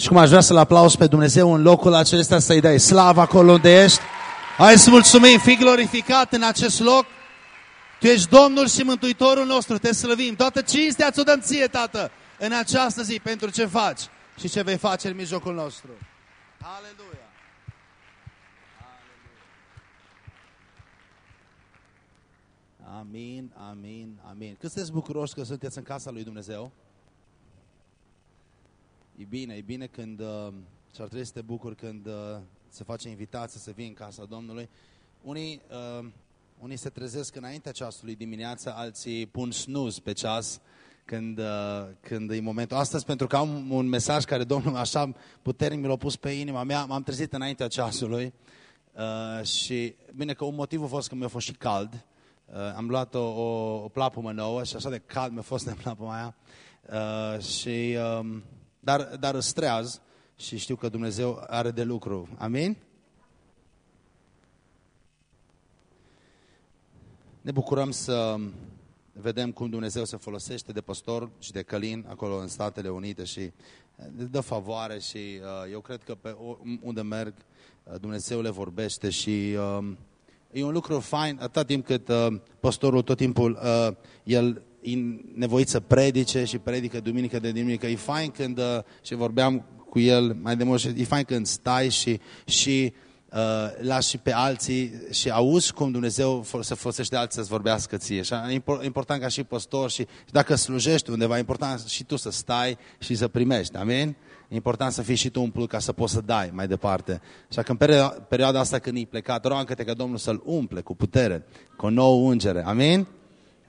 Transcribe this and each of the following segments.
Și cum aș vrea să-L aplauz pe Dumnezeu în locul acesta, să-i dai slavă acolo unde ești. Hai să mulțumim, fi glorificat în acest loc. Tu ești Domnul și Mântuitorul nostru, te slăvim. Toată cinstea ți-o dăm ție, Tată, în această zi, pentru ce faci și ce vei face în mijlocul nostru. Aleluia! Amin, amin, amin. Cât sunteți bucuroși că sunteți în casa lui Dumnezeu? E bine, e bine când, uh, și ar trebui să te bucuri când uh, se face invitație să vii în casa Domnului. Unii, uh, unii se trezesc înaintea ceasului dimineața, alții pun snooze pe ceas când, uh, când e momentul. Astăzi, pentru că am un mesaj care Domnul așa puternic mi l-a pus pe inima mea, m-am trezit înaintea ceasului uh, și bine că un motiv a fost că mi-a fost și cald. Uh, am luat o, o, o plapumă nouă și așa de cald mi-a fost de plapuma aia. Uh, și, uh, dar, dar îstreaz și știu că Dumnezeu are de lucru. Amin? Ne bucurăm să vedem cum Dumnezeu se folosește de păstor și de călin acolo în Statele Unite și dă favoare și uh, eu cred că pe unde merg uh, Dumnezeu le vorbește și uh, e un lucru fain atât timp cât uh, păstorul tot timpul uh, el e nevoit să predice și predică duminică de duminică. E fain când, uh, și vorbeam cu el mai de mult, e fain când stai și, și uh, lași și pe alții și auzi cum Dumnezeu se folosește de alții să-ți vorbească ție. Și e important ca și păstor și, și dacă slujești undeva, e important și tu să stai și să primești. Amin? E important să fii și tu umplut ca să poți să dai mai departe. Așa că în perioada asta când e plecat, rogă-te ca Domnul să-l umple cu putere, cu o nouă ungere. Amin?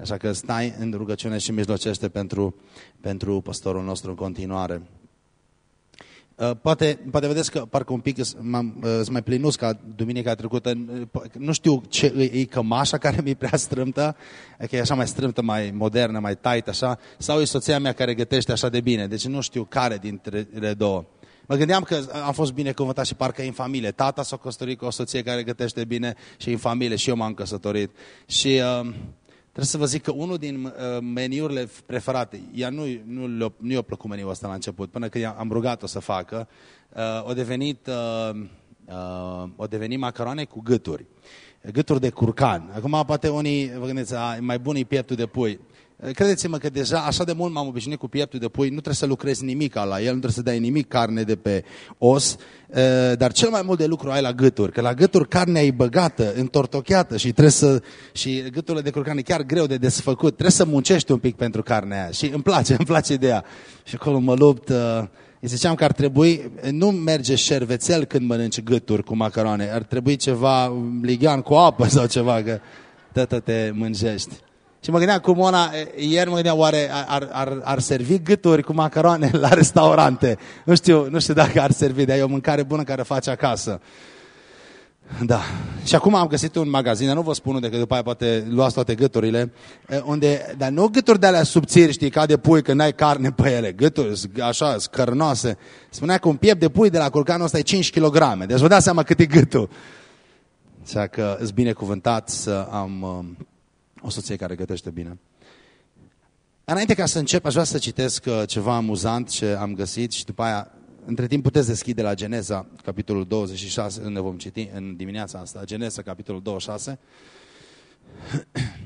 Așa că stai în rugăciune și mijlocește pentru, pentru păstorul nostru în continuare. Uh, poate, poate vedeți că parcă un pic uh, sunt mai plinus ca duminica trecută. Uh, nu știu ce e, e cămașa care mi-e prea strâmtă, că e așa mai strâmtă, mai modernă, mai tight, așa, sau e soția mea care gătește așa de bine. Deci nu știu care dintre le două. Mă gândeam că am fost binecuvântat și parcă e în familie. Tata s-a căsătorit cu o soție care gătește bine și e în familie și eu m-am căsătorit. Și uh, Trebuie să vă zic că unul din uh, meniurile preferate, ea nu, nu, nu i-a plăcut meniul ăsta la început, până când am rugat-o să facă, uh, o devenit, uh, uh, o devenit macaroane cu gâturi. Gâturi de curcan. Acum poate unii, vă gândiți, a, mai bun e pieptul de pui. Credeți-mă că deja așa de mult m-am obișnuit cu pieptul de pui, nu trebuie să lucrezi nimic la el, nu trebuie să dai nimic carne de pe os, dar cel mai mult de lucru ai la gâturi, că la gâturi carnea e băgată, întortocheată și trebuie să, și gâturile de curcan e chiar greu de desfăcut, trebuie să muncești un pic pentru carnea aia și îmi place, îmi place ideea. Și acolo mă lupt, îi ziceam că ar trebui, nu merge șervețel când mănânci gâturi cu macaroane, ar trebui ceva ligian cu apă sau ceva, că tătă te mânjești. Și mă gândeam cu Mona, ieri mă gândeam, oare ar, ar, ar servi gâturi cu macaroane la restaurante? Nu știu, nu știu dacă ar servi, dar e o mâncare bună care face acasă. Da. Și acum am găsit un magazin, dar nu vă spun unde, că după aia poate luați toate gâturile, unde, dar nu gâturi de alea subțiri, știi, ca de pui, că n-ai carne pe ele, gâturi așa, scărnoase. Spunea că un piept de pui de la curcanul ăsta e 5 kg, deci vă dați seama cât e gâtul. Așa că îți binecuvântat să am o soție care gătește bine. Înainte ca să încep, aș vrea să citesc uh, ceva amuzant ce am găsit și după aia, între timp puteți deschide la Geneza, capitolul 26, unde vom citi în dimineața asta. Geneza, capitolul 26.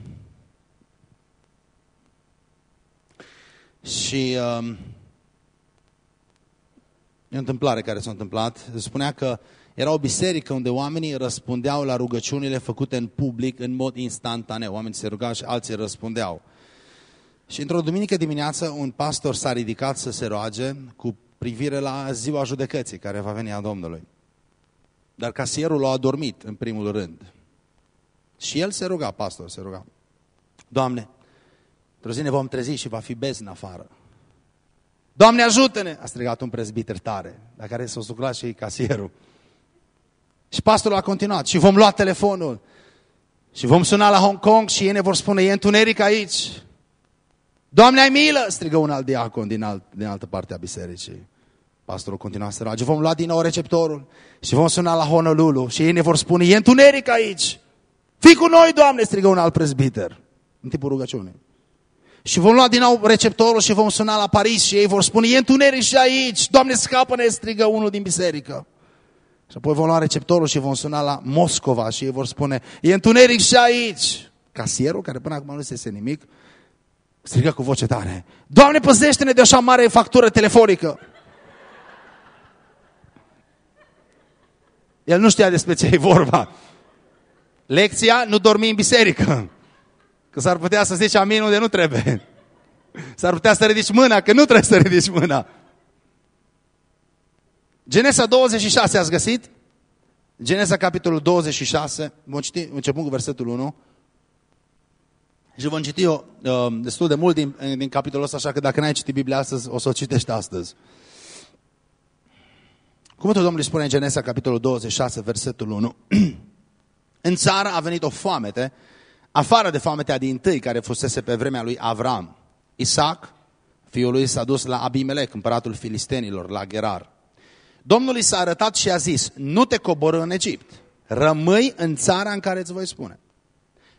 și um, e o întâmplare care s-a întâmplat. Spunea că era o biserică unde oamenii răspundeau la rugăciunile făcute în public în mod instantaneu. Oamenii se rugau și alții răspundeau. Și într-o duminică dimineață un pastor s-a ridicat să se roage cu privire la ziua judecății care va veni a Domnului. Dar casierul a adormit în primul rând. Și el se ruga, pastor se ruga. Doamne, într-o zi ne vom trezi și va fi bezn afară. Doamne ajută-ne! A strigat un prezbiter tare, la care s-a suclat și casierul. Și pastorul a continuat. Și vom lua telefonul. Și vom suna la Hong Kong și ei ne vor spune, e întuneric aici. Doamne, ai milă! Strigă un alt diacon din, alt, din altă parte a bisericii. Pastorul continua să roage. Vom lua din nou receptorul și vom suna la Honolulu și ei ne vor spune, e întuneric aici. Fii cu noi, Doamne! Strigă un alt prezbiter în timpul rugăciunii. Și vom lua din nou receptorul și vom suna la Paris și ei vor spune, e întuneric și aici, Doamne scapă-ne, strigă unul din biserică. Și apoi vom lua receptorul și vom suna la Moscova și ei vor spune, e întuneric și aici. Casierul, care până acum nu se nimic, strigă cu voce tare, Doamne păzește-ne de așa mare factură telefonică. El nu știa despre ce e vorba. Lecția, nu dormi în biserică. Că s-ar putea să zici amin unde nu trebuie. S-ar putea să ridici mâna, că nu trebuie să ridici mâna. Genesa 26 ați găsit? Genesa capitolul 26, vom citi începând cu versetul 1. Și vom citi eu uh, destul de mult din, din capitolul ăsta, așa că dacă n-ai citit Biblia astăzi, o să o citești astăzi. Cuvântul Domnului spune în Genesa, capitolul 26, versetul 1. în țară a venit o foamete, afară de foametea din tâi care fusese pe vremea lui Avram. Isaac, fiul lui, s-a dus la Abimelec, împăratul filistenilor, la Gerar. Domnul i s-a arătat și a zis, nu te coboră în Egipt, rămâi în țara în care îți voi spune.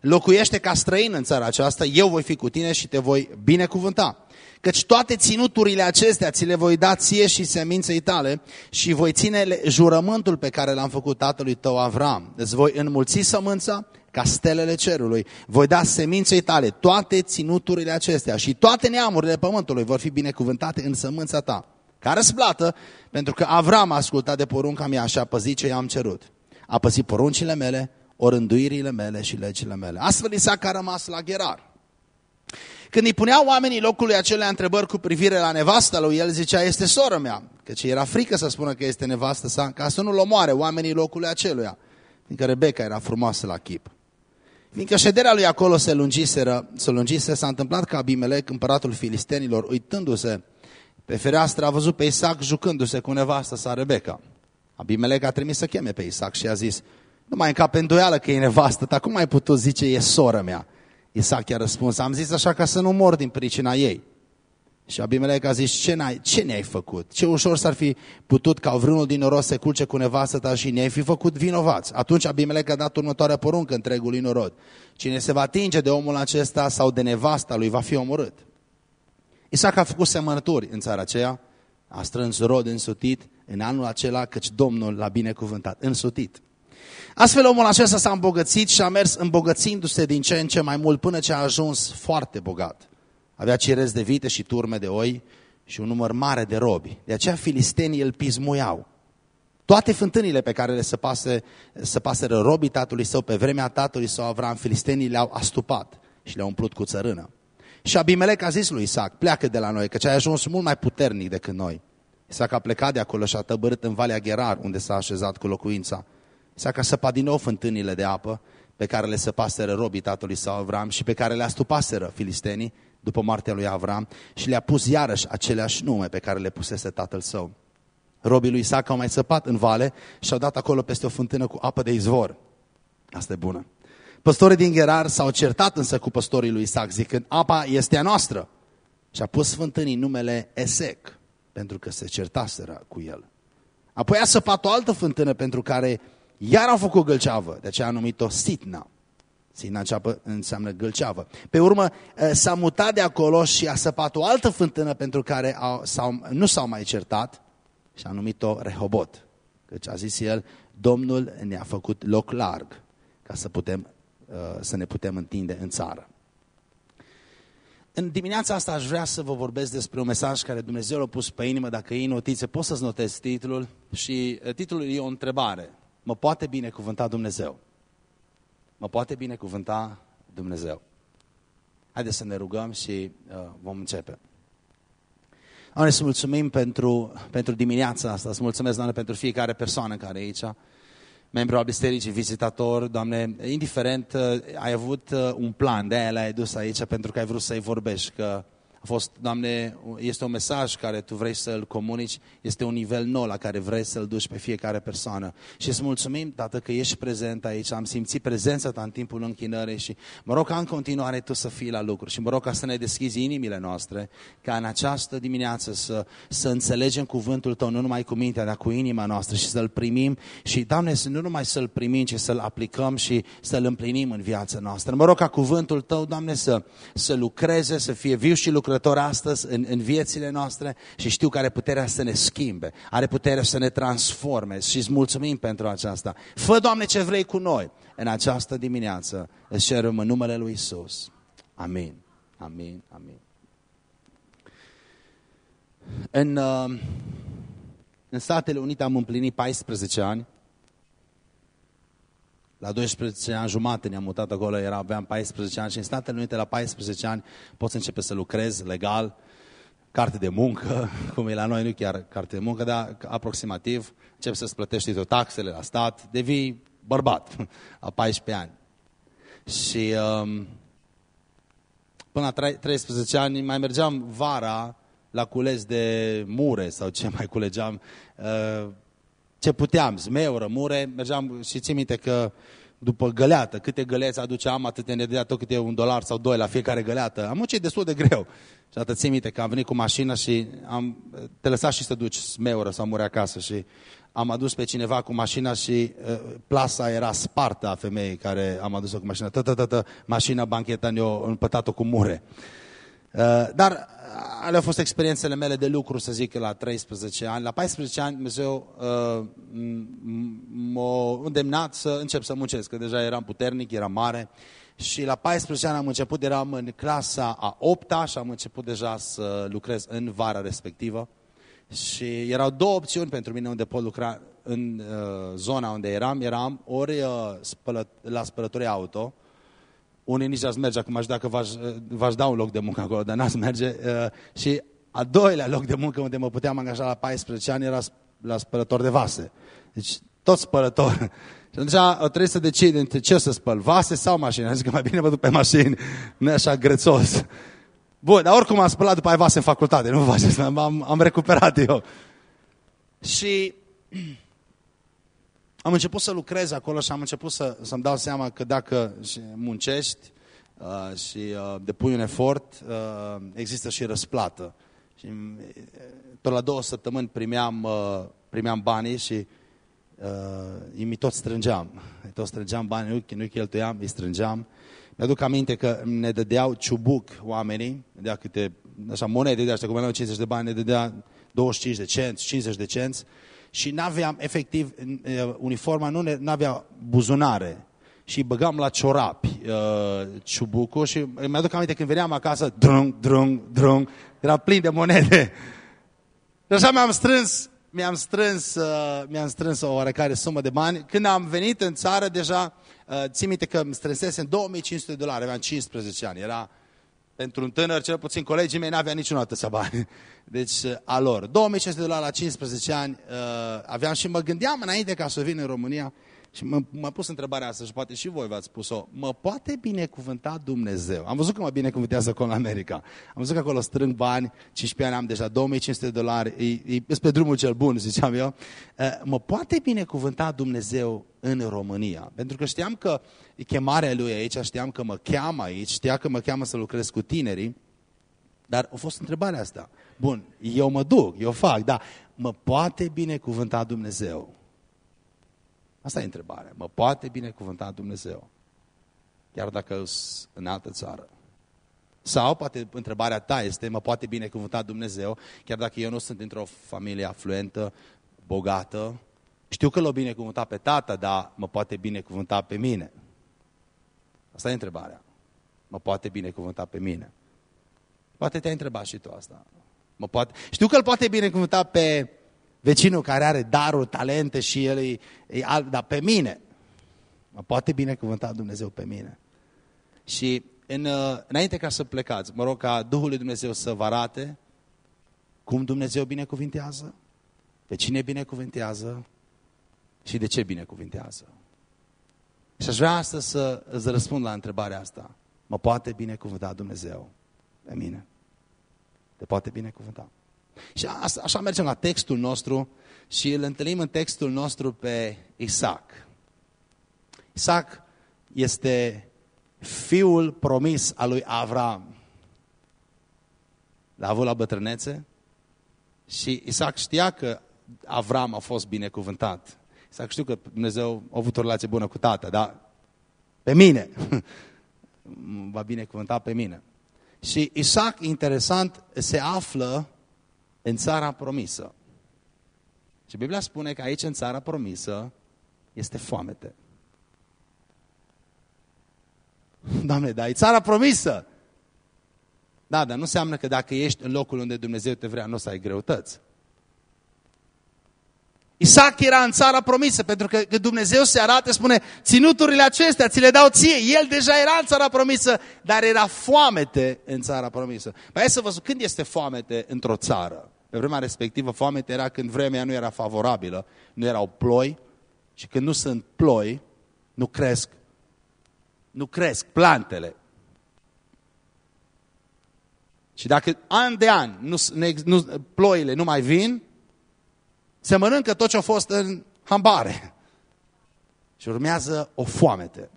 Locuiește ca străin în țara aceasta, eu voi fi cu tine și te voi binecuvânta. Căci toate ținuturile acestea ți le voi da ție și seminței tale și voi ține jurământul pe care l-am făcut tatălui tău Avram. Îți voi înmulți sămânța ca stelele cerului. Voi da seminței tale toate ținuturile acestea și toate neamurile pământului vor fi binecuvântate în sămânța ta. Ca răsplată, pentru că Avram a ascultat de porunca mea și a păzit ce i-am cerut. A păzit poruncile mele, orânduirile mele și legile mele. Astfel Isaac a rămas la Gerar. Când îi puneau oamenii locului acelea întrebări cu privire la nevasta lui, el zicea, este soră mea, căci era frică să spună că este nevastă sa, ca să nu-l omoare oamenii locului aceluia, fiindcă Rebecca era frumoasă la chip. Fiindcă șederea lui acolo se lungise, se lungise, s-a întâmplat ca Abimelec, împăratul filistenilor, uitându-se pe fereastră, a văzut pe Isaac jucându-se cu nevastă sa Rebecca. Abimelec a trimis să cheme pe Isaac și a zis, nu mai încap îndoială că e nevastă dar cum ai putut zice e soră mea? Isaac i-a răspuns, am zis așa ca să nu mor din pricina ei. Și Abimelec a zis, ce, -ai, ce ne-ai făcut? Ce ușor s-ar fi putut ca vreunul din noros să culce cu nevastă ta și ne-ai fi făcut vinovați. Atunci Abimelec a dat următoarea poruncă întregului norod. Cine se va atinge de omul acesta sau de nevasta lui va fi omorât. Isaac a făcut semănături în țara aceea, a strâns rod însutit în anul acela, căci Domnul l-a binecuvântat, însutit. Astfel omul acesta s-a îmbogățit și a mers îmbogățindu-se din ce în ce mai mult până ce a ajuns foarte bogat. Avea cirezi de vite și turme de oi și un număr mare de robi. De aceea filistenii îl pismuiau. Toate fântânile pe care le săpase, săpaseră robii tatălui său pe vremea tatălui său Avram, filistenii le-au astupat și le-au umplut cu țărână. Și Abimelec a zis lui Isaac, pleacă de la noi, că ai ajuns mult mai puternic decât noi. Isaac a plecat de acolo și a tăbărât în Valea Gerar, unde s-a așezat cu locuința. Isaac a săpat din nou fântânile de apă pe care le săpaseră robii tatălui său Avram și pe care le astupaseră filistenii după moartea lui Avram și le-a pus iarăși aceleași nume pe care le pusese tatăl său. Robii lui Isaac au mai săpat în vale și au dat acolo peste o fântână cu apă de izvor. Asta e bună. Păstorii din Gerar s-au certat însă cu păstorii lui Isaac, zicând, apa este a noastră. Și a pus fântânii numele Esec, pentru că se certaseră cu el. Apoi a săpat o altă fântână pentru care iar au făcut gâlceavă, de aceea a numit-o Sitna. Sitna înseamnă gâlceavă. Pe urmă s-a mutat de acolo și a săpat o altă fântână pentru care au, s-au, nu s-au mai certat și a numit-o Rehobot. Căci a zis el, Domnul ne-a făcut loc larg ca să putem Uh, să ne putem întinde în țară. În dimineața asta aș vrea să vă vorbesc despre un mesaj care Dumnezeu l-a pus pe inimă. Dacă iei notițe, poți să-ți notezi titlul și uh, titlul e o întrebare. Mă poate binecuvânta Dumnezeu? Mă poate binecuvânta Dumnezeu? Haideți să ne rugăm și uh, vom începe. Doamne, să mulțumim pentru, pentru dimineața asta, să mulțumesc, Doamne, pentru fiecare persoană care e aici membru al bisericii, vizitator, Doamne, indiferent, uh, ai avut uh, un plan, de aia l-ai dus aici pentru că ai vrut să-i vorbești, că a fost, Doamne, este un mesaj care Tu vrei să-l comunici, este un nivel nou la care vrei să-l duci pe fiecare persoană. Și îți mulțumim, Tată, că ești prezent aici, am simțit prezența Ta în timpul închinării și mă rog ca în continuare Tu să fii la lucru și mă rog ca să ne deschizi inimile noastre, ca în această dimineață să, să înțelegem cuvântul Tău, nu numai cu mintea, dar cu inima noastră și să-l primim și, Doamne, să nu numai să-l primim, ci să-l aplicăm și să-l împlinim în viața noastră. Mă rog ca cuvântul Tău, Doamne, să, să lucreze, să fie viu și lucrător lucrător astăzi în, în viețile noastre și știu că are puterea să ne schimbe, are puterea să ne transforme și îți mulțumim pentru aceasta. Fă, Doamne, ce vrei cu noi în această dimineață. Îți cerem în numele Lui Isus. Amin. Amin. Amin. În, uh, în Statele Unite am împlinit 14 ani. La 12 ani jumate ne-am mutat acolo, era, aveam 14 ani și în Statele Unite la 14 ani poți începe să lucrezi legal, carte de muncă, cum e la noi, nu chiar carte de muncă, dar aproximativ, începi să-ți plătești tot taxele la stat, devii bărbat a 14 ani. Și um, până la 13 ani mai mergeam vara la cules de mure sau ce mai culegeam. Uh, ce puteam, zmeu, rămure, mergeam și țin minte că după găleată, câte găleți aduceam, atât ne dădea tot câte un dolar sau doi la fiecare găleată. Am muncit destul de greu. Și atât țin minte că am venit cu mașina și am, te lăsa și să duci smeură sau muri acasă și am adus pe cineva cu mașina și uh, plasa era spartă a femeii care am adus-o cu mașina. Tă, mașina, bancheta ne-o împătat-o cu mure. Uh, dar alea au fost experiențele mele de lucru, să zic, la 13 ani. La 14 ani Dumnezeu uh, m-a îndemnat să încep să muncesc, că deja eram puternic, eram mare. Și la 14 ani am început, eram în clasa a 8-a și am început deja să lucrez în vara respectivă. Și erau două opțiuni pentru mine unde pot lucra în uh, zona unde eram. Eram ori uh, spălă, la spălătorie auto, unii nici ați merge acum, aș dacă v-aș da un loc de muncă acolo, dar n-ați merge. Uh, și a doilea loc de muncă unde mă puteam angaja la 14 ani era la spălător de vase. Deci tot spălător. Și atunci trebuie să decid între ce să spăl, vase sau mașini. Am zis că mai bine mă duc pe mașini, nu e așa grețos. Bun, dar oricum am spălat după aia vase în facultate, nu faceți, am, am recuperat eu. Și am început să lucrez acolo și am început să, să-mi dau seama că dacă muncești uh, și uh, depui un efort, uh, există și răsplată. Și uh, tot la două săptămâni primeam, uh, primeam banii și uh, îi tot strângeam. Îi tot strângeam banii, nu, nu cheltuiam, îi strângeam. Mi-aduc aminte că ne dădeau ciubuc oamenii, dădea câte, așa, monede de astea, cum 50 de bani, ne dădea 25 de cenți, 50 de cenți și n-aveam, efectiv, uniforma nu avea buzunare și băgam la ciorapi uh, ciubucul și îmi aduc aminte când veneam acasă, drung, drung, drung, era plin de monede. Și așa mi-am strâns, mi-am strâns, uh, mi-am strâns o oarecare sumă de bani. Când am venit în țară, deja, uh, țin minte că îmi strânsesem 2500 de dolari, aveam 15 ani, era pentru un tânăr, cel puțin colegii mei n-avea niciodată să bani. Deci, a lor. 2500 de dolari la 15 ani uh, aveam și mă gândeam înainte ca să vin în România și m-a pus întrebarea asta și poate și voi v-ați spus-o. Mă poate binecuvânta Dumnezeu? Am văzut că mă binecuvântează acolo în America. Am văzut că acolo strâng bani, 15 ani am deja 2500 de dolari, e, e pe drumul cel bun, ziceam eu. Uh, mă poate binecuvânta Dumnezeu în România? Pentru că știam că chemarea lui aici, știam că mă cheamă aici, știa că mă cheamă să lucrez cu tinerii, dar a fost întrebarea asta. Bun, eu mă duc, eu fac, dar mă poate binecuvânta Dumnezeu? Asta e întrebarea. Mă poate binecuvânta Dumnezeu? Chiar dacă sunt în altă țară. Sau poate întrebarea ta este, mă poate binecuvânta Dumnezeu, chiar dacă eu nu sunt într-o familie afluentă, bogată, știu că l-o binecuvânta pe tata, dar mă poate binecuvânta pe mine. Asta e întrebarea. Mă poate binecuvânta pe mine. Poate te-ai întrebat și tu asta. Mă poate... Știu că îl poate binecuvânta pe vecinul care are darul, talente și el e, e alt, dar pe mine. Mă poate binecuvânta Dumnezeu pe mine. Și în, uh, înainte ca să plecați, mă rog ca Duhul lui Dumnezeu să vă arate cum Dumnezeu binecuvintează, pe cine binecuvintează și de ce binecuvintează. Și aș vrea astăzi să îți răspund la întrebarea asta. Mă poate binecuvânta Dumnezeu pe mine? te poate binecuvânta. Și așa mergem la textul nostru și îl întâlnim în textul nostru pe Isaac. Isaac este fiul promis al lui Avram. L-a avut la bătrânețe și Isaac știa că Avram a fost binecuvântat. Isaac știu că Dumnezeu a avut o relație bună cu tata, dar pe mine va binecuvânta pe mine. Și Isaac, interesant, se află în țara promisă. Și Biblia spune că aici, în țara promisă, este foamete. Doamne, dar e țara promisă. Da, dar nu înseamnă că dacă ești în locul unde Dumnezeu te vrea, nu o să ai greutăți. Isaac era în țara promisă, pentru că, că Dumnezeu se arată, spune, ținuturile acestea ți le dau ție. El deja era în țara promisă, dar era foamete în țara promisă. Păi hai să vă când este foamete într-o țară? Pe vremea respectivă, foamete era când vremea nu era favorabilă, nu erau ploi și când nu sunt ploi, nu cresc, nu cresc plantele. Și dacă an de an nu, nu, ploile nu mai vin, se mănâncă tot ce a fost în hambare. Și urmează o foamete.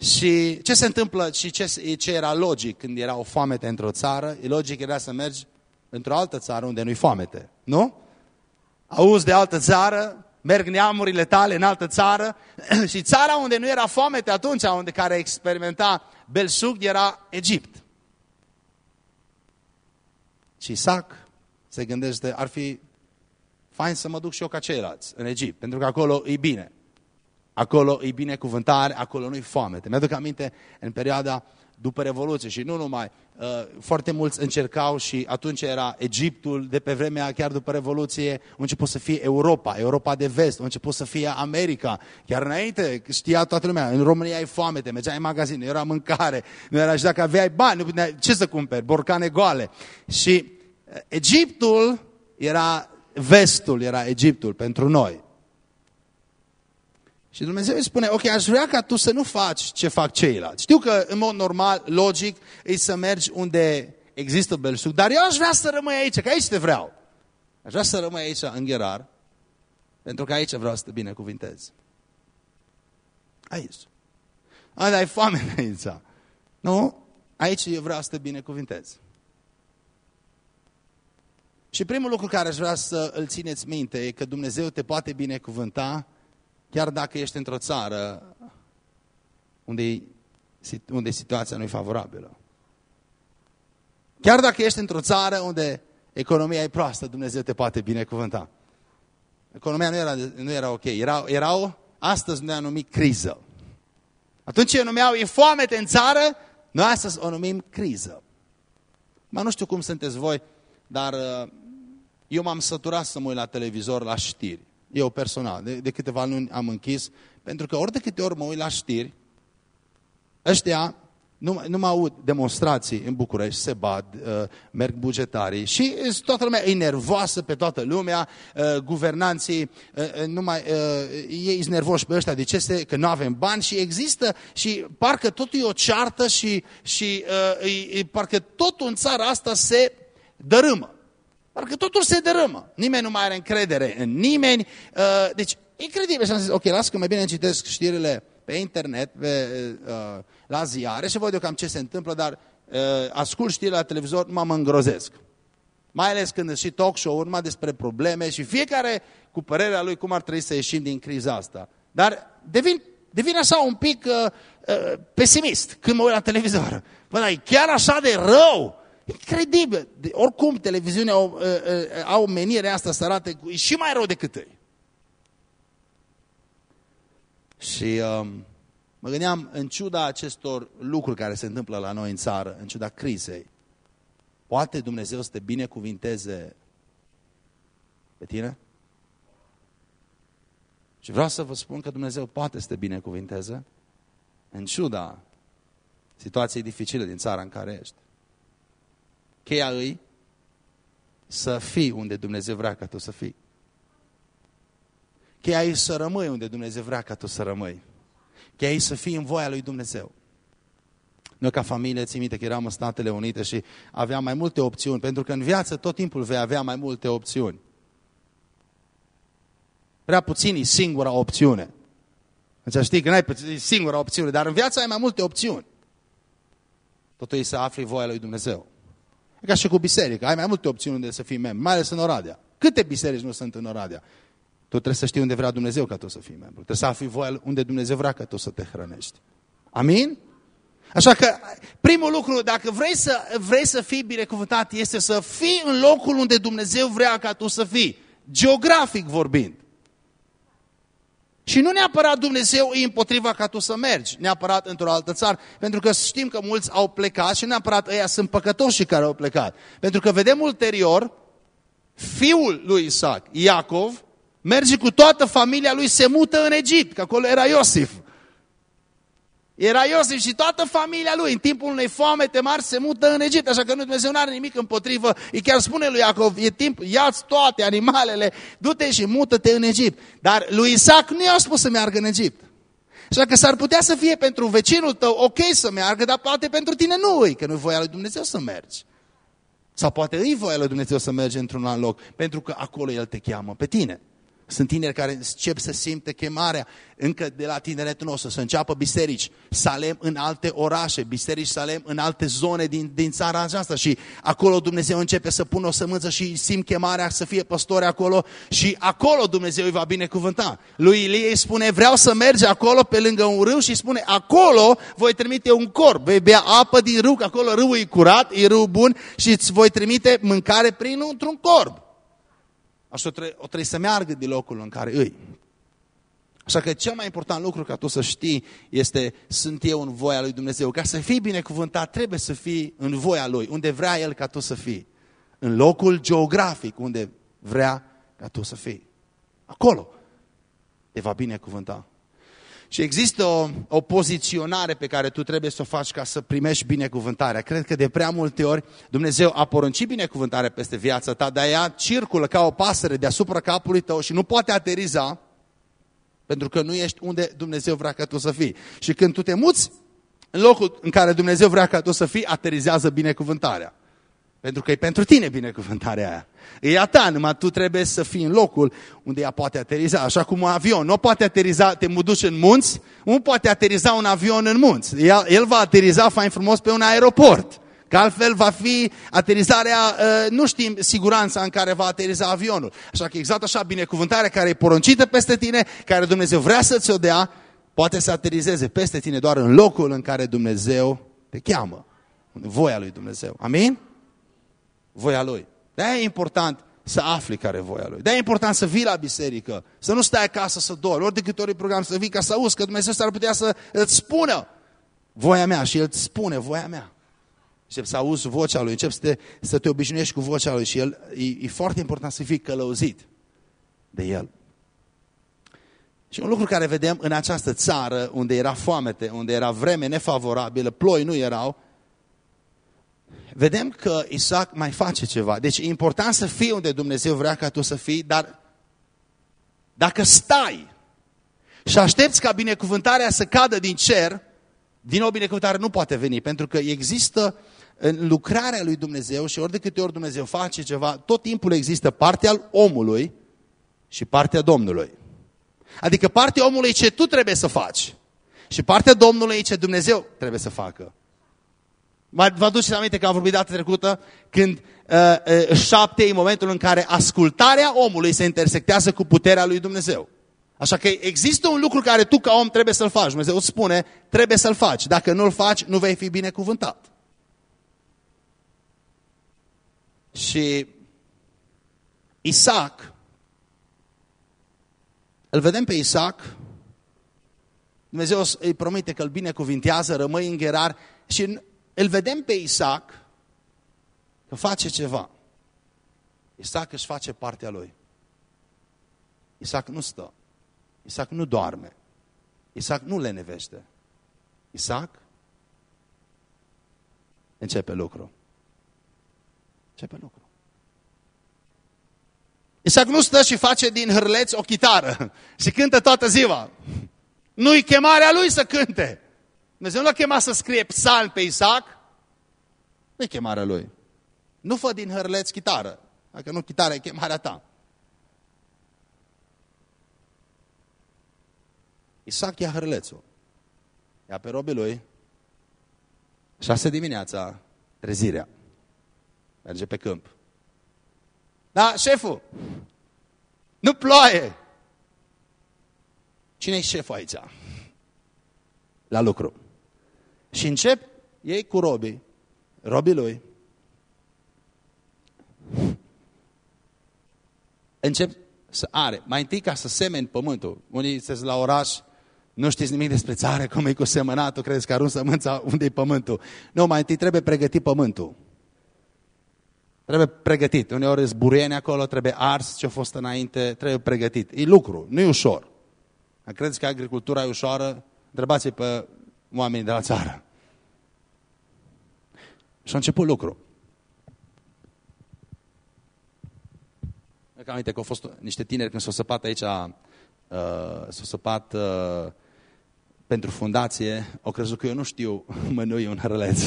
Și ce se întâmplă și ce, ce era logic când era o foamete într-o țară? E logic era să mergi într-o altă țară unde nu-i foamete. Nu? Auzi de altă țară, merg neamurile tale în altă țară și țara unde nu era foamete atunci, unde care experimenta belșug, era Egipt. Și Isaac se gândește, ar fi fain să mă duc și eu ca ceilalți în Egipt, pentru că acolo e bine. Acolo e binecuvântare, acolo nu-i foame. Mi-aduc aminte în perioada după Revoluție și nu numai, uh, foarte mulți încercau și atunci era Egiptul, de pe vremea chiar după Revoluție, a început să fie Europa, Europa de vest, a început să fie America. Chiar înainte știa toată lumea, în România ai foame, te mergeai în magazin, nu era mâncare, nu era și dacă aveai bani, nu ce să cumperi, borcane goale. Și uh, Egiptul era vestul era Egiptul pentru noi. Și Dumnezeu îi spune, ok, aș vrea ca tu să nu faci ce fac ceilalți. Știu că în mod normal, logic, e să mergi unde există belșug, dar eu aș vrea să rămâi aici, că aici te vreau. Aș vrea să rămâi aici în Gherar, pentru că aici vreau să te binecuvintez. Aici. A, dar ai foame aici. Nu? Aici eu vreau să te binecuvintez. Și primul lucru care aș vrea să îl țineți minte e că Dumnezeu te poate binecuvânta chiar dacă ești într-o țară unde, unde situația nu e favorabilă. Chiar dacă ești într-o țară unde economia e proastă, Dumnezeu te poate binecuvânta. Economia nu era, nu era ok. Erau, erau, astăzi ne-a numit criză. Atunci eu numeau e foamete în țară, noi astăzi o numim criză. Mă, nu știu cum sunteți voi, dar uh, eu m-am săturat să mă uit la televizor la știri. Eu personal, de, de câteva luni am închis, pentru că ori de câte ori mă uit la știri, ăștia nu, nu mă aud demonstrații în București, se bad, uh, merg bugetarii și toată lumea e nervoasă pe toată lumea, uh, guvernanții, uh, uh nu mai, uh, ei sunt nervoși pe ăștia, de ce este? Că nu avem bani și există și parcă totul e o ceartă și, și uh, e, parcă totul în țara asta se dărâmă. Parcă totul se dărâmă. Nimeni nu mai are încredere în nimeni. Uh, deci, incredibil. Și am zis, ok, las că mai bine citesc știrile pe internet, pe, uh, la ziare și văd eu cam ce se întâmplă, dar uh, ascult știrile la televizor, mă mă îngrozesc. Mai ales când și talk show urma despre probleme și fiecare cu părerea lui cum ar trebui să ieșim din criza asta. Dar devin, devin așa un pic uh, uh, pesimist când mă uit la televizor. Păi, e chiar așa de rău? Incredibil. De, oricum, televiziunea au, uh, uh, au menirea asta să arate cu, și mai rău decât ei. Și um, mă gândeam, în ciuda acestor lucruri care se întâmplă la noi în țară, în ciuda crizei, poate Dumnezeu să te binecuvinteze pe tine? Și vreau să vă spun că Dumnezeu poate să te binecuvinteze în ciuda situației dificile din țara în care ești. Cheia îi să fii unde Dumnezeu vrea ca tu să fii. Cheia îi să rămâi unde Dumnezeu vrea ca tu să rămâi. Cheia îi să fii în voia lui Dumnezeu. Noi ca familie, țin minte că eram în Statele Unite și aveam mai multe opțiuni, pentru că în viață tot timpul vei avea mai multe opțiuni. Prea puțin e singura opțiune. Deci știi că n-ai singura opțiune, dar în viață ai mai multe opțiuni. Totul e să afli voia lui Dumnezeu. E ca și cu biserica. Ai mai multe opțiuni unde să fii membru, mai ales în Oradea. Câte biserici nu sunt în Oradea? Tu trebuie să știi unde vrea Dumnezeu ca tu să fii membru. Trebuie să afli voia unde Dumnezeu vrea ca tu să te hrănești. Amin? Așa că primul lucru, dacă vrei să, vrei să fii binecuvântat, este să fii în locul unde Dumnezeu vrea ca tu să fii. Geografic vorbind. Și nu neapărat Dumnezeu e împotriva ca tu să mergi, neapărat într-o altă țară, pentru că știm că mulți au plecat și neapărat ăia sunt păcătoși care au plecat. Pentru că vedem ulterior, fiul lui Isaac, Iacov, merge cu toată familia lui, se mută în Egipt, că acolo era Iosif. Era Iosif și toată familia lui, în timpul unei foamete mari, se mută în Egipt, așa că nu Dumnezeu nu are nimic împotrivă. E chiar spune lui Iacov, e timp, ia-ți toate animalele, du-te și mută-te în Egipt. Dar lui Isaac nu i-a spus să meargă în Egipt. Așa că s-ar putea să fie pentru vecinul tău ok să meargă, dar poate pentru tine nu e, că nu voia lui Dumnezeu să mergi. Sau poate îi voia lui Dumnezeu să mergi într-un alt loc, pentru că acolo El te cheamă pe tine. Sunt tineri care încep să simte chemarea încă de la tineretul nostru, să înceapă biserici, salem în alte orașe, biserici salem în alte zone din, din țara aceasta și acolo Dumnezeu începe să pună o sămânță și simt chemarea să fie păstori acolo și acolo Dumnezeu îi va binecuvânta. Lui Ilie îi spune, vreau să mergi acolo pe lângă un râu și spune, acolo voi trimite un corp, vei bea apă din râu, că acolo râul e curat, e râu bun și îți voi trimite mâncare prin un corp. Așa o trebuie, o trebuie să meargă din locul în care îi. Așa că cel mai important lucru ca tu să știi este sunt eu în voia lui Dumnezeu. Ca să fii binecuvântat trebuie să fii în voia lui, unde vrea El ca tu să fii. În locul geografic unde vrea ca tu să fii. Acolo te va binecuvânta. Și există o, o poziționare pe care tu trebuie să o faci ca să primești binecuvântarea. Cred că de prea multe ori Dumnezeu a poruncit binecuvântare peste viața ta, dar ea circulă ca o pasăre deasupra capului tău și nu poate ateriza pentru că nu ești unde Dumnezeu vrea ca tu să fii. Și când tu te muți în locul în care Dumnezeu vrea ca tu să fii, aterizează binecuvântarea. Pentru că e pentru tine binecuvântarea aia. E a ta, numai tu trebuie să fii în locul unde ea poate ateriza. Așa cum un avion nu poate ateriza, te duci în munți, nu poate ateriza un avion în munți. El, el va ateriza fain frumos pe un aeroport. Că altfel va fi aterizarea, uh, nu știm siguranța în care va ateriza avionul. Așa că exact așa, binecuvântarea care e poruncită peste tine, care Dumnezeu vrea să-ți o dea, poate să aterizeze peste tine doar în locul în care Dumnezeu te cheamă. În voia lui Dumnezeu. Amin? Voia Lui. de e important să afli care e voia Lui. de e important să vii la biserică, să nu stai acasă să dori, ori de câte ori program să vii ca să auzi că Dumnezeu s-ar putea să îți spună voia mea și El îți spune voia mea. Încep să auzi vocea Lui, încep să te, să te obișnuiești cu vocea Lui și El, e, e foarte important să fii călăuzit de El. Și un lucru care vedem în această țară, unde era foamete, unde era vreme nefavorabilă, ploi nu erau, vedem că Isaac mai face ceva. Deci e important să fii unde Dumnezeu vrea ca tu să fii, dar dacă stai și aștepți ca binecuvântarea să cadă din cer, din nou binecuvântarea nu poate veni, pentru că există în lucrarea lui Dumnezeu și ori de câte ori Dumnezeu face ceva, tot timpul există partea omului și partea Domnului. Adică partea omului e ce tu trebuie să faci și partea Domnului e ce Dumnezeu trebuie să facă. Vă aduceți aminte că am vorbit data trecută când uh, uh, șapte e momentul în care ascultarea omului se intersectează cu puterea lui Dumnezeu. Așa că există un lucru care tu ca om trebuie să-l faci. Dumnezeu îți spune, trebuie să-l faci. Dacă nu-l faci, nu vei fi binecuvântat. Și Isaac, îl vedem pe Isaac, Dumnezeu îi promite că îl binecuvintează, rămâi în gherar și îl vedem pe Isaac că face ceva. Isaac își face partea lui. Isaac nu stă. Isaac nu doarme. Isaac nu lenevește. Isaac începe lucru. Începe lucru. Isaac nu stă și face din hârleți o chitară și cântă toată ziua. Nu-i chemarea lui să cânte. Dumnezeu nu l-a chemat să scrie psalm pe Isaac. Nu-i chemarea lui. Nu fă din hărleț chitară. Dacă nu chitară, e chemarea ta. Isaac ia hărlețul. Ia pe robii lui. Șase dimineața, trezirea. Merge pe câmp. Da, șeful, nu ploaie. cine e șeful aici? La lucru. Și încep ei cu robii, robii lui. Încep să are. Mai întâi ca să semeni pământul. Unii se la oraș, nu știți nimic despre țară, cum e cu semănatul, crezi că arunci sămânța unde e pământul. Nu, mai întâi trebuie pregătit pământul. Trebuie pregătit. Uneori zburuieni acolo, trebuie ars ce a fost înainte, trebuie pregătit. E lucru, nu e ușor. Credeți că agricultura e ușoară? Întrebați pe oamenii de la țară. Și a început lucru. Că aminte că au fost niște tineri când s-au săpat aici, uh, s-au săpat uh, pentru fundație, au crezut că eu nu știu mănui un hărăleț.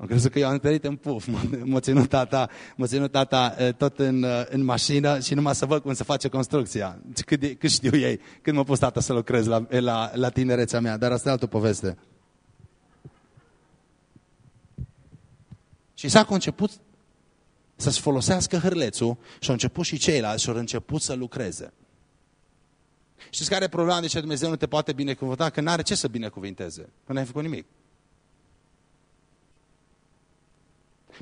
Am crezut că eu am întărit în puf. M-a ținut tata, m-a ținut tata tot în, în mașină și numai să văd cum se face construcția. Cât, de, cât știu ei, când m-a pus tata să lucrez la, la, la tinerețea mea. Dar asta e altă poveste. Și s-a început să-ți folosească hârlețul și au început și ceilalți și au început să lucreze. Știți care e problema de ce Dumnezeu nu te poate binecuvânta? Că nu are ce să binecuvinteze. Că n-ai făcut nimic.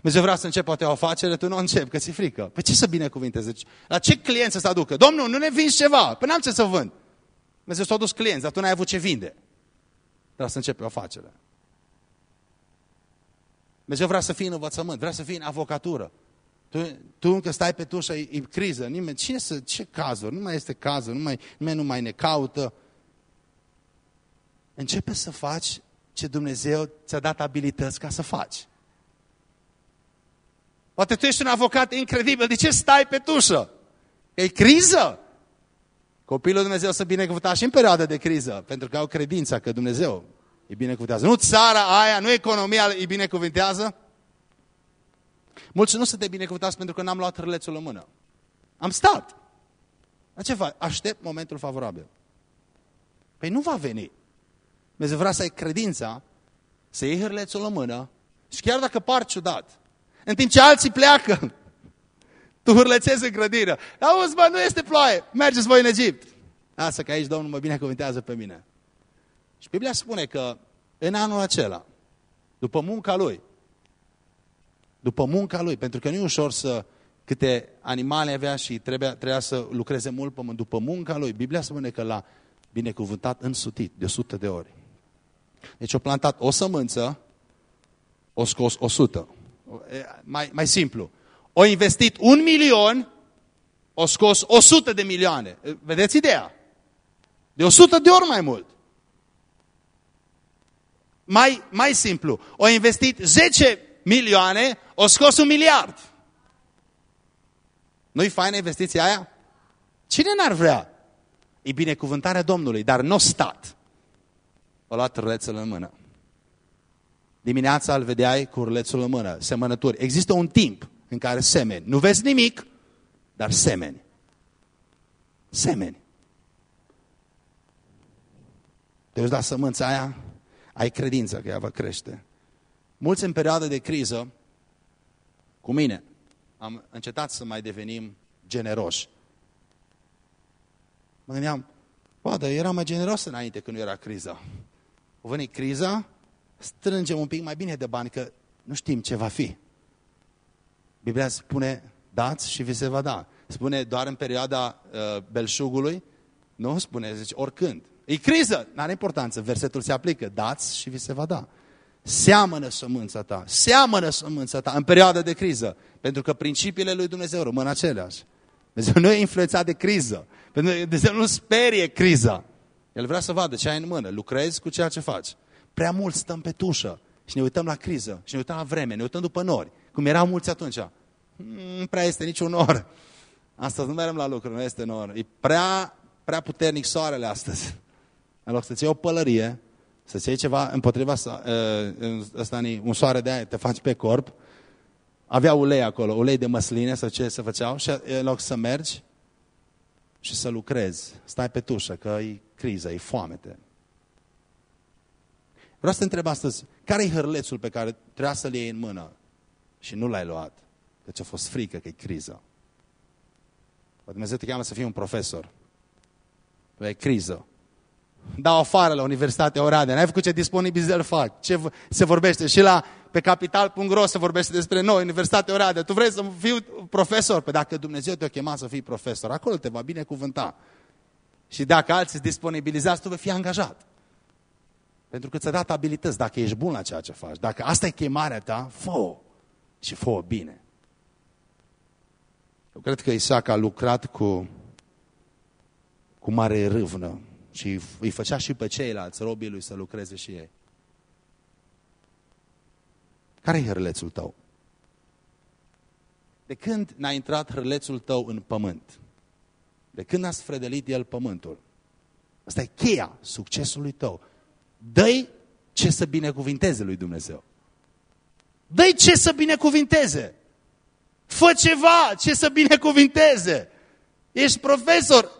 Dumnezeu vrea să încep poate o afacere, tu nu o începi, că ți-e frică. Pe păi ce să binecuvinteze? La ce client să se aducă? Domnul, nu ne vinzi ceva? Păi n-am ce să vând. Dumnezeu s-a dus clienți, dar tu n-ai avut ce vinde. Vrea să începi o afacere. Dumnezeu vrea să fii în învățământ, vrea să fii în avocatură. Tu, tu încă stai pe tușă, e, e criză. Nimeni, cine să, ce cazuri? Nu mai este cazuri, nu mai, nimeni nu mai ne caută. Începe să faci ce Dumnezeu ți-a dat abilități ca să faci. Poate tu ești un avocat incredibil. De ce stai pe tușă? E criză? Copilul Dumnezeu să binecuvânta și în perioada de criză, pentru că au credința că Dumnezeu îi binecuvântează. Nu țara aia, nu economia îi binecuvântează. Mulți nu sunt de binecuvântați pentru că n-am luat hârlețul în mână. Am stat. Dar ce fac? Aștept momentul favorabil. Păi nu va veni. Dumnezeu vrea să ai credința, să iei hârlețul în mână și chiar dacă par ciudat, în timp ce alții pleacă, tu hârlețezi în grădină. Auzi, bă, nu este ploaie, mergeți voi în Egipt. Asta că aici Domnul mă binecuvântează pe mine. Și Biblia spune că în anul acela, după munca lui, după munca lui, pentru că nu e ușor să câte animale avea și trebuia, trebuia să lucreze mult pământ. După munca lui, Biblia spune că l-a binecuvântat însutit de 100 de ori. Deci a plantat o sămânță, o scos 100. Mai, mai simplu. O investit un milion, o scos 100 de milioane. Vedeți ideea? De 100 de ori mai mult. Mai, mai simplu. O investit 10 milioane, o scos un miliard. Nu-i faină investiția aia? Cine n-ar vrea? E binecuvântarea Domnului, dar nu stat. O luat rălețul în mână. Dimineața îl vedeai cu urlețul în mână, semănături. Există un timp în care semeni. Nu vezi nimic, dar semeni. Semeni. Te uiți la sămânța aia, ai credință că ea va crește. Mulți în perioada de criză, cu mine, am încetat să mai devenim generoși. Mă gândeam, bă, dar eram mai generos înainte când nu era criza. O venit criza, strângem un pic mai bine de bani, că nu știm ce va fi. Biblia spune, dați și vi se va da. Spune doar în perioada uh, belșugului, nu spune, zice, oricând. E criză, nu are importanță, versetul se aplică, dați și vi se va da. Seamănă sămânța ta, seamănă sămânța ta în perioada de criză, pentru că principiile lui Dumnezeu rămân aceleași. Dumnezeu nu e influențat de criză, pentru că Dumnezeu nu sperie criza. El vrea să vadă ce ai în mână, lucrezi cu ceea ce faci. Prea mult stăm pe tușă și ne uităm la criză și ne uităm la vreme, ne uităm după nori, cum erau mulți atunci. Nu hmm, prea este niciun nor. Astăzi nu mergem la lucru, nu este nor. E prea, prea puternic soarele astăzi. În loc să-ți iei o pălărie, Să-ți iei ceva împotriva ăsta, un soare de aia, te faci pe corp, avea ulei acolo, ulei de măsline, să ce se făceau, și în loc să mergi și să lucrezi, stai pe tușă, că e criză, e foamete. Vreau să te întreb astăzi, care e hărlețul pe care trebuia să-l iei în mână și nu l-ai luat? Deci a fost frică că e criză. Dumnezeu te cheamă să fii un profesor. E criză. Dau afară la Universitatea Oradea. N-ai făcut ce disponibil fac. Ce se vorbește? Și la pe capital.ro se vorbește despre noi, Universitatea Oradea. Tu vrei să fii profesor? Păi dacă Dumnezeu te-a chemat să fii profesor, acolo te va binecuvânta. Și dacă alții sunt disponibilizați, tu vei fi angajat. Pentru că ți-a dat abilități, dacă ești bun la ceea ce faci. Dacă asta e chemarea ta, fă Și fă bine. Eu cred că Isaac a lucrat cu, cu mare râvnă și îi făcea și pe ceilalți, robii lui, să lucreze și ei. Care e hărlețul tău? De când n-a intrat hărlețul tău în pământ? De când a sfredelit el pământul? Asta e cheia succesului tău. Dă ce să binecuvinteze lui Dumnezeu. dă ce să binecuvinteze. Fă ceva ce să binecuvinteze. Ești profesor,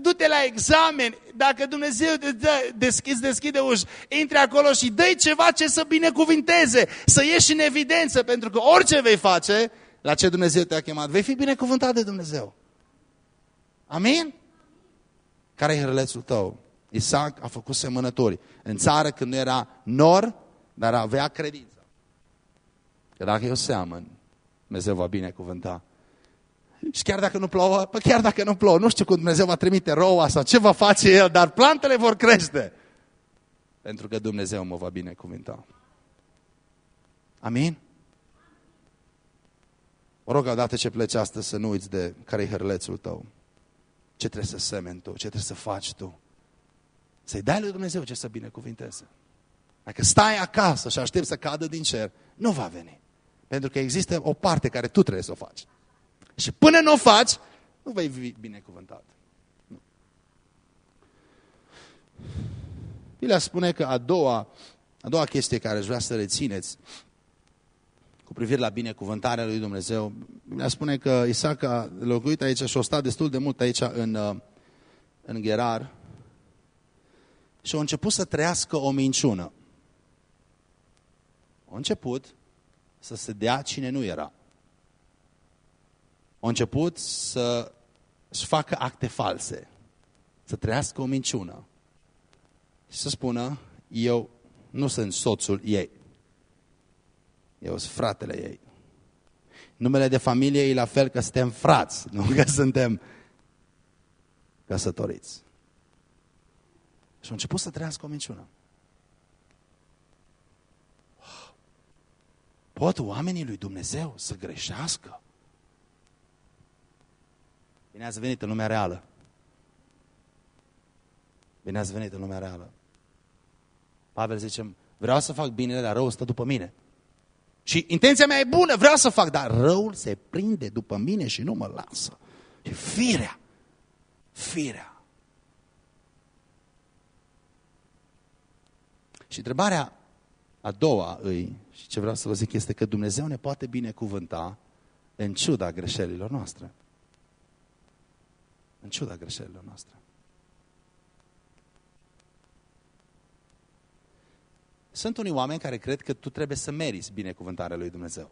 du-te la examen, dacă Dumnezeu te dă, deschis, deschide uși, intri acolo și dă ceva ce să binecuvinteze, să ieși în evidență, pentru că orice vei face, la ce Dumnezeu te-a chemat, vei fi binecuvântat de Dumnezeu. Amin? Care e hrălețul tău? Isaac a făcut semănători în țară când nu era nor, dar avea credință. Că dacă eu seamăn, Dumnezeu va binecuvânta. Și chiar dacă nu plouă, păi chiar dacă nu plouă, nu știu cum Dumnezeu va trimite roa sau ce va face El, dar plantele vor crește. Pentru că Dumnezeu mă va binecuvânta. Amin? Mă rog, odată ce pleci astăzi, să nu uiți de care e hărlețul tău. Ce trebuie să semeni tu, ce trebuie să faci tu. Să-i dai lui Dumnezeu ce să binecuvinteze. Dacă stai acasă și aștepți să cadă din cer, nu va veni. Pentru că există o parte care tu trebuie să o faci. Și până nu o faci, nu vei fi binecuvântat. Nu. Biblia spune că a doua, a doua chestie care aș vrea să rețineți cu privire la binecuvântarea lui Dumnezeu, Biblia spune că Isaac a locuit aici și a stat destul de mult aici în, în Gerar și a început să trăiască o minciună. A început să se dea cine nu era. A început să își facă acte false, să trăiască o minciună și să spună, eu nu sunt soțul ei, eu sunt fratele ei. Numele de familie e la fel că suntem frați, nu că suntem căsătoriți. Și a început să trăiască o minciună. Pot oamenii lui Dumnezeu să greșească? Bine ați venit în lumea reală. Bine ați venit în lumea reală. Pavel zice, vreau să fac bine, dar răul stă după mine. Și intenția mea e bună, vreau să fac, dar răul se prinde după mine și nu mă lasă. Și firea, firea. Și întrebarea a doua îi, și ce vreau să vă zic, este că Dumnezeu ne poate binecuvânta în ciuda greșelilor noastre. În ciuda greșelilor noastre. Sunt unii oameni care cred că tu trebuie să meriți binecuvântarea lui Dumnezeu.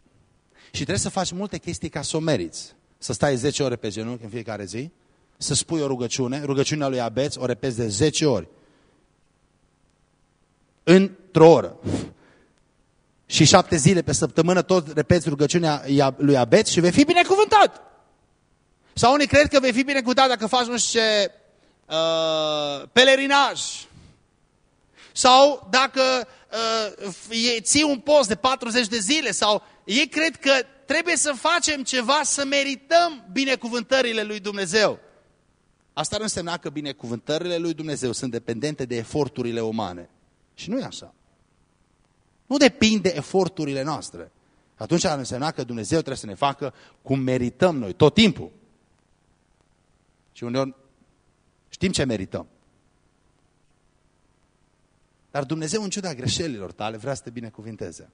Și trebuie să faci multe chestii ca să o meriți. Să stai 10 ore pe genunchi în fiecare zi, să spui o rugăciune, rugăciunea lui Abeț o repezi de 10 ori. Într-o oră. Și șapte zile pe săptămână tot repeți rugăciunea lui Abeț și vei fi binecuvântat. Sau unii cred că vei fi binecuvântat dacă faci nu știu ce uh, pelerinaj. Sau dacă uh, ții un post de 40 de zile. Sau ei cred că trebuie să facem ceva să merităm binecuvântările lui Dumnezeu. Asta ar însemna că binecuvântările lui Dumnezeu sunt dependente de eforturile umane. Și nu e așa. Nu depinde de eforturile noastre. Atunci ar însemna că Dumnezeu trebuie să ne facă cum merităm noi, tot timpul. Și uneori știm ce merităm. Dar Dumnezeu, în ciuda greșelilor tale, vrea să te binecuvinteze.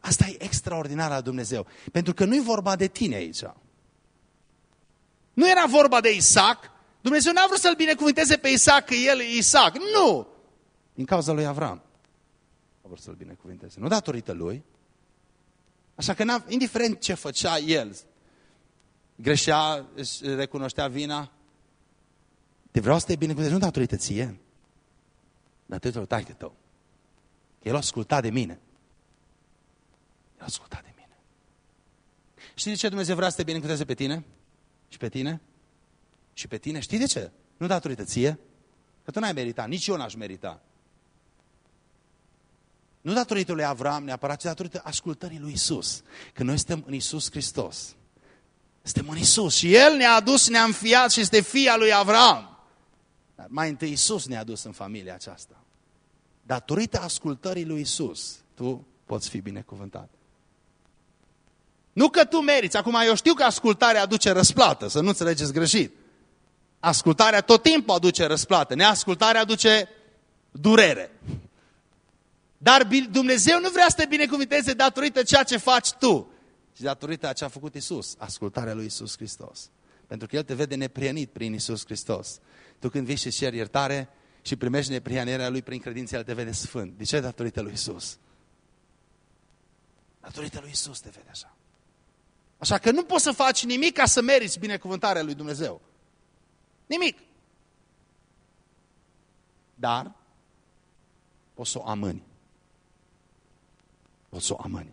Asta e extraordinar la Dumnezeu. Pentru că nu e vorba de tine aici. Nu era vorba de Isaac. Dumnezeu n-a vrut să-l binecuvinteze pe Isaac, că el e Isaac. Nu! Din cauza lui Avram. A vrut să-l binecuvinteze. Nu datorită lui. Așa că, indiferent ce făcea el, greșea, își recunoștea vina, te vreau să te binecuvântez, nu datorită ție, datorită lui taică tău. El a ascultat de mine. El a ascultat de mine. Știi de ce Dumnezeu vrea să te binecuvânteze pe tine? Și pe tine? Și pe tine? Știi de ce? Nu datorită ție? Că tu n-ai meritat, nici eu n-aș merita. Nu datorită lui Avram neapărat, ci datorită ascultării lui Isus. Că noi suntem în Isus Hristos. Suntem în Isus și El ne-a adus, ne-a înfiat și este fia lui Avram. Dar mai întâi Isus ne-a adus în familia aceasta. Datorită ascultării lui Isus, tu poți fi binecuvântat. Nu că tu meriți. Acum eu știu că ascultarea aduce răsplată, să nu înțelegeți greșit. Ascultarea tot timpul aduce răsplată. Neascultarea aduce durere. Dar Dumnezeu nu vrea să te binecuvinteze datorită ceea ce faci tu, ci datorită a ce a făcut Isus, ascultarea lui Isus Hristos. Pentru că El te vede neprienit prin Isus Hristos. Tu când vii și ceri iertare și primești neprienierea Lui prin credință, El te vede sfânt. De ce? Datorită lui Isus. Datorită lui Isus te vede așa. Așa că nu poți să faci nimic ca să meriți binecuvântarea lui Dumnezeu. Nimic. Dar poți să o amâni. Poți să o amâni.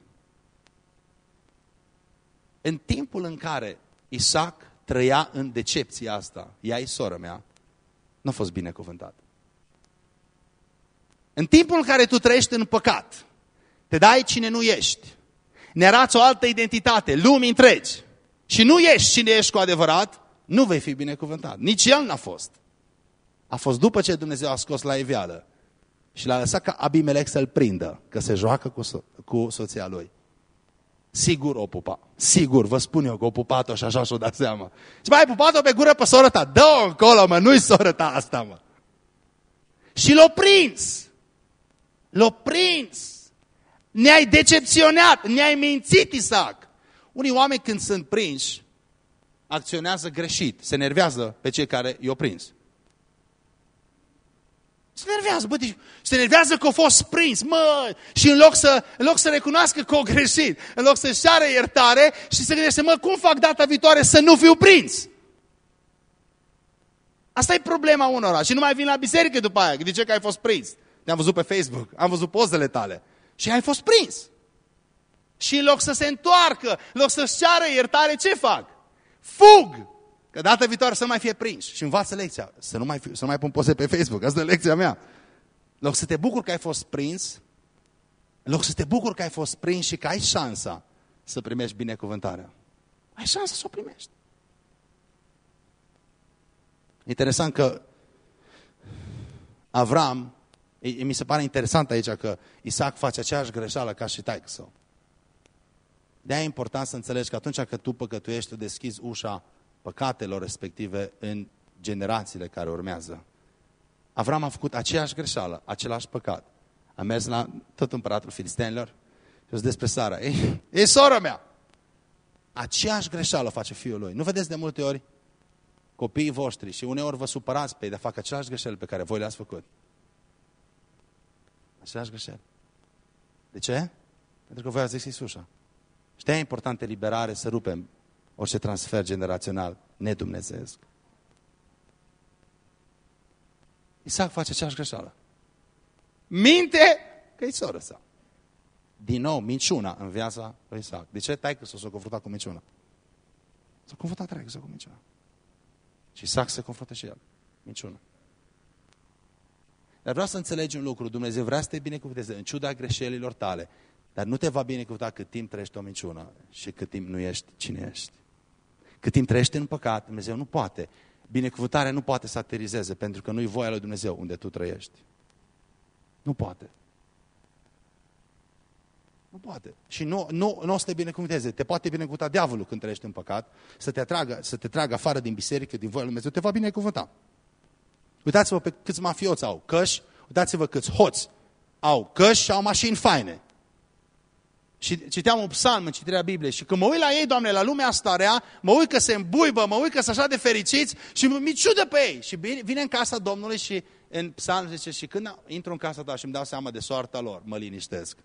În timpul în care Isaac trăia în decepția asta, ea e sora mea, nu a fost binecuvântat. În timpul în care tu trăiești în păcat, te dai cine nu ești, ne arăți o altă identitate, lumii întregi, și nu ești cine ești cu adevărat, nu vei fi binecuvântat. Nici el n-a fost. A fost după ce Dumnezeu a scos la evială și l-a lăsat ca Abimelec să-l prindă, că se joacă cu, so cu soția lui. Sigur o pupa. Sigur, vă spun eu că o pupat-o și așa și-o dat seama. Și mai ai pupat-o pe gură pe soră ta. Dă-o încolo, mă, nu-i soră ta asta, mă. Și l-o prins. L-o prins. Ne-ai decepționat, ne-ai mințit, Isaac. Unii oameni când sunt prinși, acționează greșit, se nervează pe cei care i-au prins. Se nervează, bă, deci, se nervează că a fost prins, mă, și în loc, să, în loc să recunoască că a greșit, în loc să-și ceară iertare și să gândește, mă, cum fac data viitoare să nu fiu prins? Asta e problema unora și nu mai vin la biserică după aia, de ce că ai fost prins. Te-am văzut pe Facebook, am văzut pozele tale și ai fost prins. Și în loc să se întoarcă, în loc să-și ceară iertare, ce fac? Fug! Că data viitoare să nu mai fie prins. Și învață lecția. Să nu mai, fi, să nu mai pun poze pe Facebook. Asta e lecția mea. În loc să te bucuri că ai fost prins, în loc să te bucuri că ai fost prins și că ai șansa să primești binecuvântarea. Ai șansa să o primești. Interesant că Avram, mi se pare interesant aici că Isaac face aceeași greșeală ca și taică său. De-aia e important să înțelegi că atunci când tu păcătuiești, tu deschizi ușa păcatelor respective în generațiile care urmează. Avram a făcut aceeași greșeală, același păcat. A mers la tot împăratul filistenilor și despre Sara. E, e sora mea! Aceeași greșeală face fiul lui. Nu vedeți de multe ori copiii voștri și uneori vă supărați pe ei de a fac același greșeli pe care voi le-ați făcut. Același greșeli. De ce? Pentru că voi ați zis Iisusa. Și de e important eliberare să rupem orice transfer generațional nedumnezeesc. Isaac face aceeași greșeală. Minte că e soră sa. Din nou, minciuna în viața lui Isaac. De ce tai că s-a confruntat cu minciuna? S-a confruntat trei cu minciuna. Și Isaac se confruntă și el. Minciuna. Dar vreau să înțelegi un lucru. Dumnezeu vrea să te binecuvânteze în ciuda greșelilor tale. Dar nu te va binecuvânta cât timp trăiești o minciună și cât timp nu ești cine ești. Cât timp trăiești în păcat, Dumnezeu nu poate. Binecuvântarea nu poate să aterizeze, pentru că nu-i voia lui Dumnezeu unde tu trăiești. Nu poate. Nu poate. Și nu, nu, nu o să te binecuvânteze. Te poate binecuvânta diavolul când trăiești în păcat, să te, atragă, să te tragă afară din biserică, din voia lui Dumnezeu, te va binecuvânta. Uitați-vă pe câți mafioți au. Căși, uitați-vă câți hoți au căști și au mașini faine. Și citeam un psalm în citirea Bibliei și când mă uit la ei, Doamne, la lumea asta rea, mă uit că se îmbuibă, mă uit că sunt așa de fericiți și mi ciudă pe ei. Și vine în casa Domnului și în psalm zice, și când intru în casa ta și îmi dau seama de soarta lor, mă liniștesc.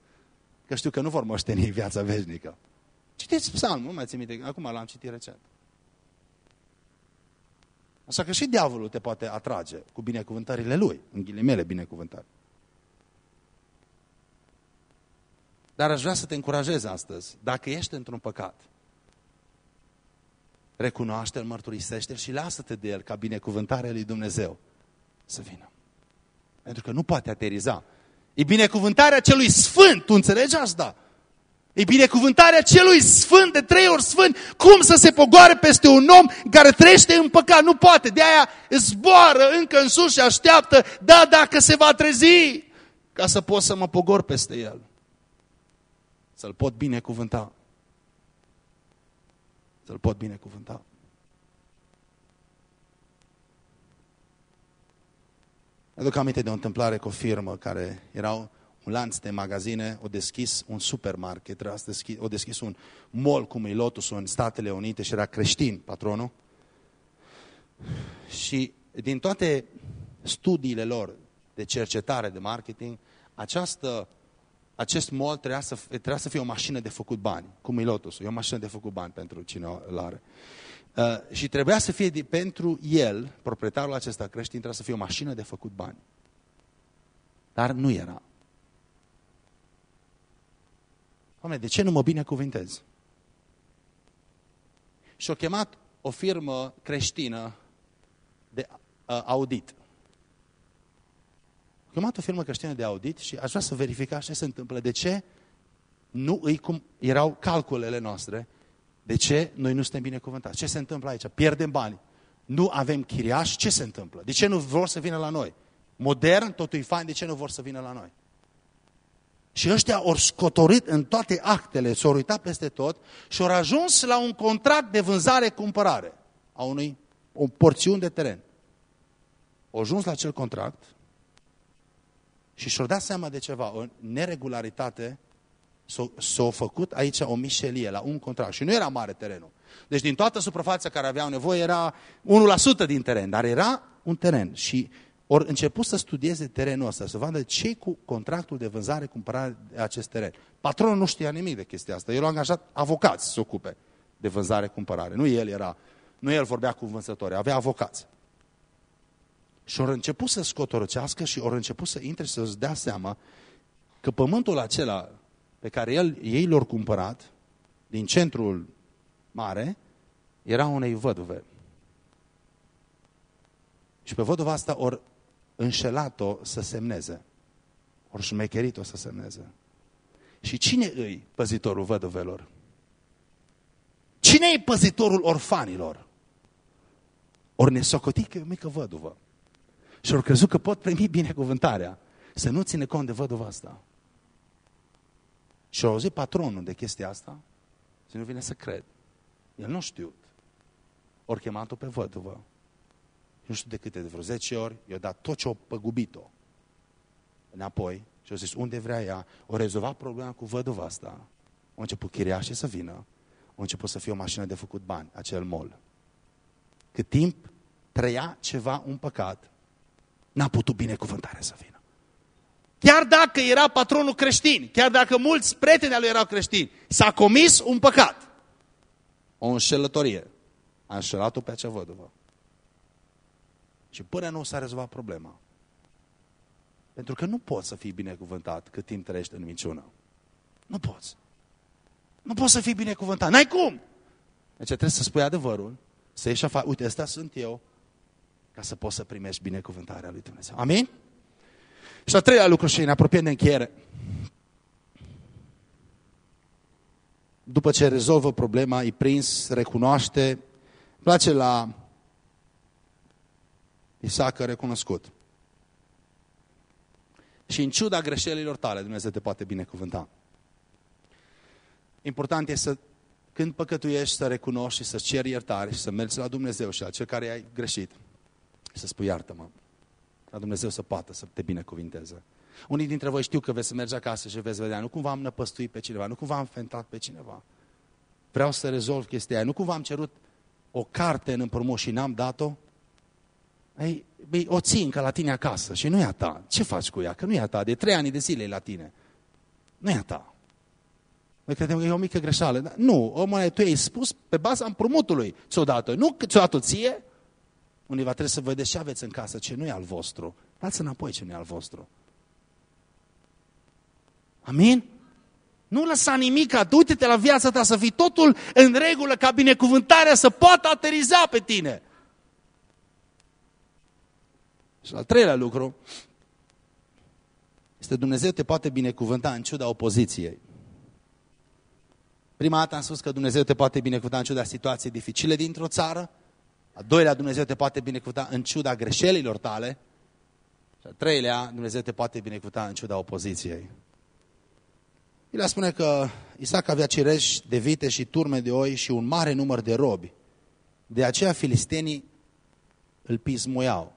Că știu că nu vor moșteni viața veșnică. Citiți psalmul, nu mai țin minte, acum l-am citit recent. Așa că și diavolul te poate atrage cu binecuvântările lui, în ghilimele binecuvântări. Dar aș vrea să te încurajez astăzi, dacă ești într-un păcat, recunoaște-l, mărturisește-l și lasă-te de el ca binecuvântarea lui Dumnezeu să vină. Pentru că nu poate ateriza. E binecuvântarea celui sfânt, tu înțelegi asta? E binecuvântarea celui sfânt, de trei ori sfânt. Cum să se pogoare peste un om care trăiește în păcat? Nu poate. De aia zboară încă în sus și așteaptă, da, dacă se va trezi, ca să pot să mă pogor peste el. Să-l pot binecuvânta. Să-l pot binecuvânta. Aduc aminte de o întâmplare cu o firmă care erau un lanț de magazine, o deschis un supermarket, o deschis un mall cum e Lotus în Statele Unite și era creștin patronul. Și din toate studiile lor de cercetare, de marketing, această, acest mall trebuia să, trebuia să fie o mașină de făcut bani, cum e Lotus, e o mașină de făcut bani pentru cine o are. Uh, și trebuia să fie de, pentru el, proprietarul acesta creștin, trebuia să fie o mașină de făcut bani. Dar nu era. Doamne, de ce nu mă binecuvintez? Și-a chemat o firmă creștină de uh, audit. A chemat o firmă creștină de audit și aș vrea să verificați ce se întâmplă. De ce nu îi cum erau calculele noastre, de ce noi nu suntem binecuvântați? Ce se întâmplă aici? Pierdem bani. Nu avem chiriași? Ce se întâmplă? De ce nu vor să vină la noi? Modern, totul e fain, de ce nu vor să vină la noi? Și ăștia au scotorit în toate actele, s-au uitat peste tot și au ajuns la un contract de vânzare-cumpărare a unui o porțiune de teren. Au ajuns la acel contract și și-au dat seama de ceva, o neregularitate s-a făcut aici o mișelie la un contract. Și nu era mare terenul. Deci din toată suprafața care aveau nevoie era 1% din teren, dar era un teren. Și ori început să studieze terenul ăsta, să vadă ce cu contractul de vânzare, cumpărare de acest teren. Patronul nu știa nimic de chestia asta. El a angajat avocați să se ocupe de vânzare, cumpărare. Nu el era, nu el vorbea cu vânzători, avea avocați. Și ori început să scotorăcească și ori început să intre și să-ți dea seama că pământul acela pe care el, ei l-au cumpărat din centrul mare era unei văduve. Și pe văduva asta ori înșelat-o să semneze. Ori șmecherit-o să semneze. Și cine îi păzitorul văduvelor? Cine e păzitorul orfanilor? Ori ne socoti că e o mică văduvă. Și ori crezut că pot primi binecuvântarea. Să nu ține cont de văduva asta. Și au auzit patronul de chestia asta și nu vine să cred. El nu știut. Ori chemat-o pe văduvă nu știu de câte, de vreo 10 ori, i-a dat tot ce-o păgubit-o înapoi și a zis, unde vrea ea? O rezolvat problema cu văduva asta. Au început chiriașii să vină, au început să fie o mașină de făcut bani, acel mol. Cât timp trăia ceva, un păcat, n-a putut binecuvântarea să vină. Chiar dacă era patronul creștin, chiar dacă mulți prieteni al lui erau creștini, s-a comis un păcat. O înșelătorie. A înșelat-o pe acea văduvă. Și până nu s-a rezolvat problema. Pentru că nu poți să fii binecuvântat cât timp trăiești în minciună. Nu poți. Nu poți să fii binecuvântat. N-ai cum! Deci trebuie să spui adevărul, să ieși afară. Uite, ăsta sunt eu, ca să poți să primești binecuvântarea lui Dumnezeu. Amin? Și a treilea lucru și ne apropiem de încheiere. După ce rezolvă problema, e prins, recunoaște, place la Isaac a recunoscut. Și în ciuda greșelilor tale, Dumnezeu te poate binecuvânta. Important este să, când păcătuiești, să recunoști și să ceri iertare și să mergi la Dumnezeu și la cel care ai greșit. Să spui, iartă-mă. ca Dumnezeu să poată să te binecuvinteze. Unii dintre voi știu că veți să merge acasă și veți vedea, nu cumva am năpăstuit pe cineva, nu cumva am fentat pe cineva. Vreau să rezolv chestia aia. Nu cumva am cerut o carte în împrumut și n-am dat-o? Ei, băi, o ții încă la tine acasă și nu e a ta. Ce faci cu ea? Că nu e a ta. De trei ani de zile e la tine. Nu e a ta. Noi credem că e o mică greșeală. Nu, omule, tu ai spus pe baza împrumutului ți-o dat-o. Nu că ți-o dat ție. Unii va trebui să vedeți ce aveți în casă, ce nu e al vostru. Dați înapoi ce nu e al vostru. Amin? Nu lăsa nimic, du-te la viața ta să fii totul în regulă ca binecuvântarea să poată ateriza pe tine. Și al treilea lucru este Dumnezeu te poate binecuvânta în ciuda opoziției. Prima dată am spus că Dumnezeu te poate binecuvânta în ciuda situației dificile dintr-o țară. A doilea, Dumnezeu te poate binecuvânta în ciuda greșelilor tale. Și a treilea, Dumnezeu te poate binecuvânta în ciuda opoziției. El spune că Isaac avea cireși de vite și turme de oi și un mare număr de robi. De aceea filistenii îl pismuiau.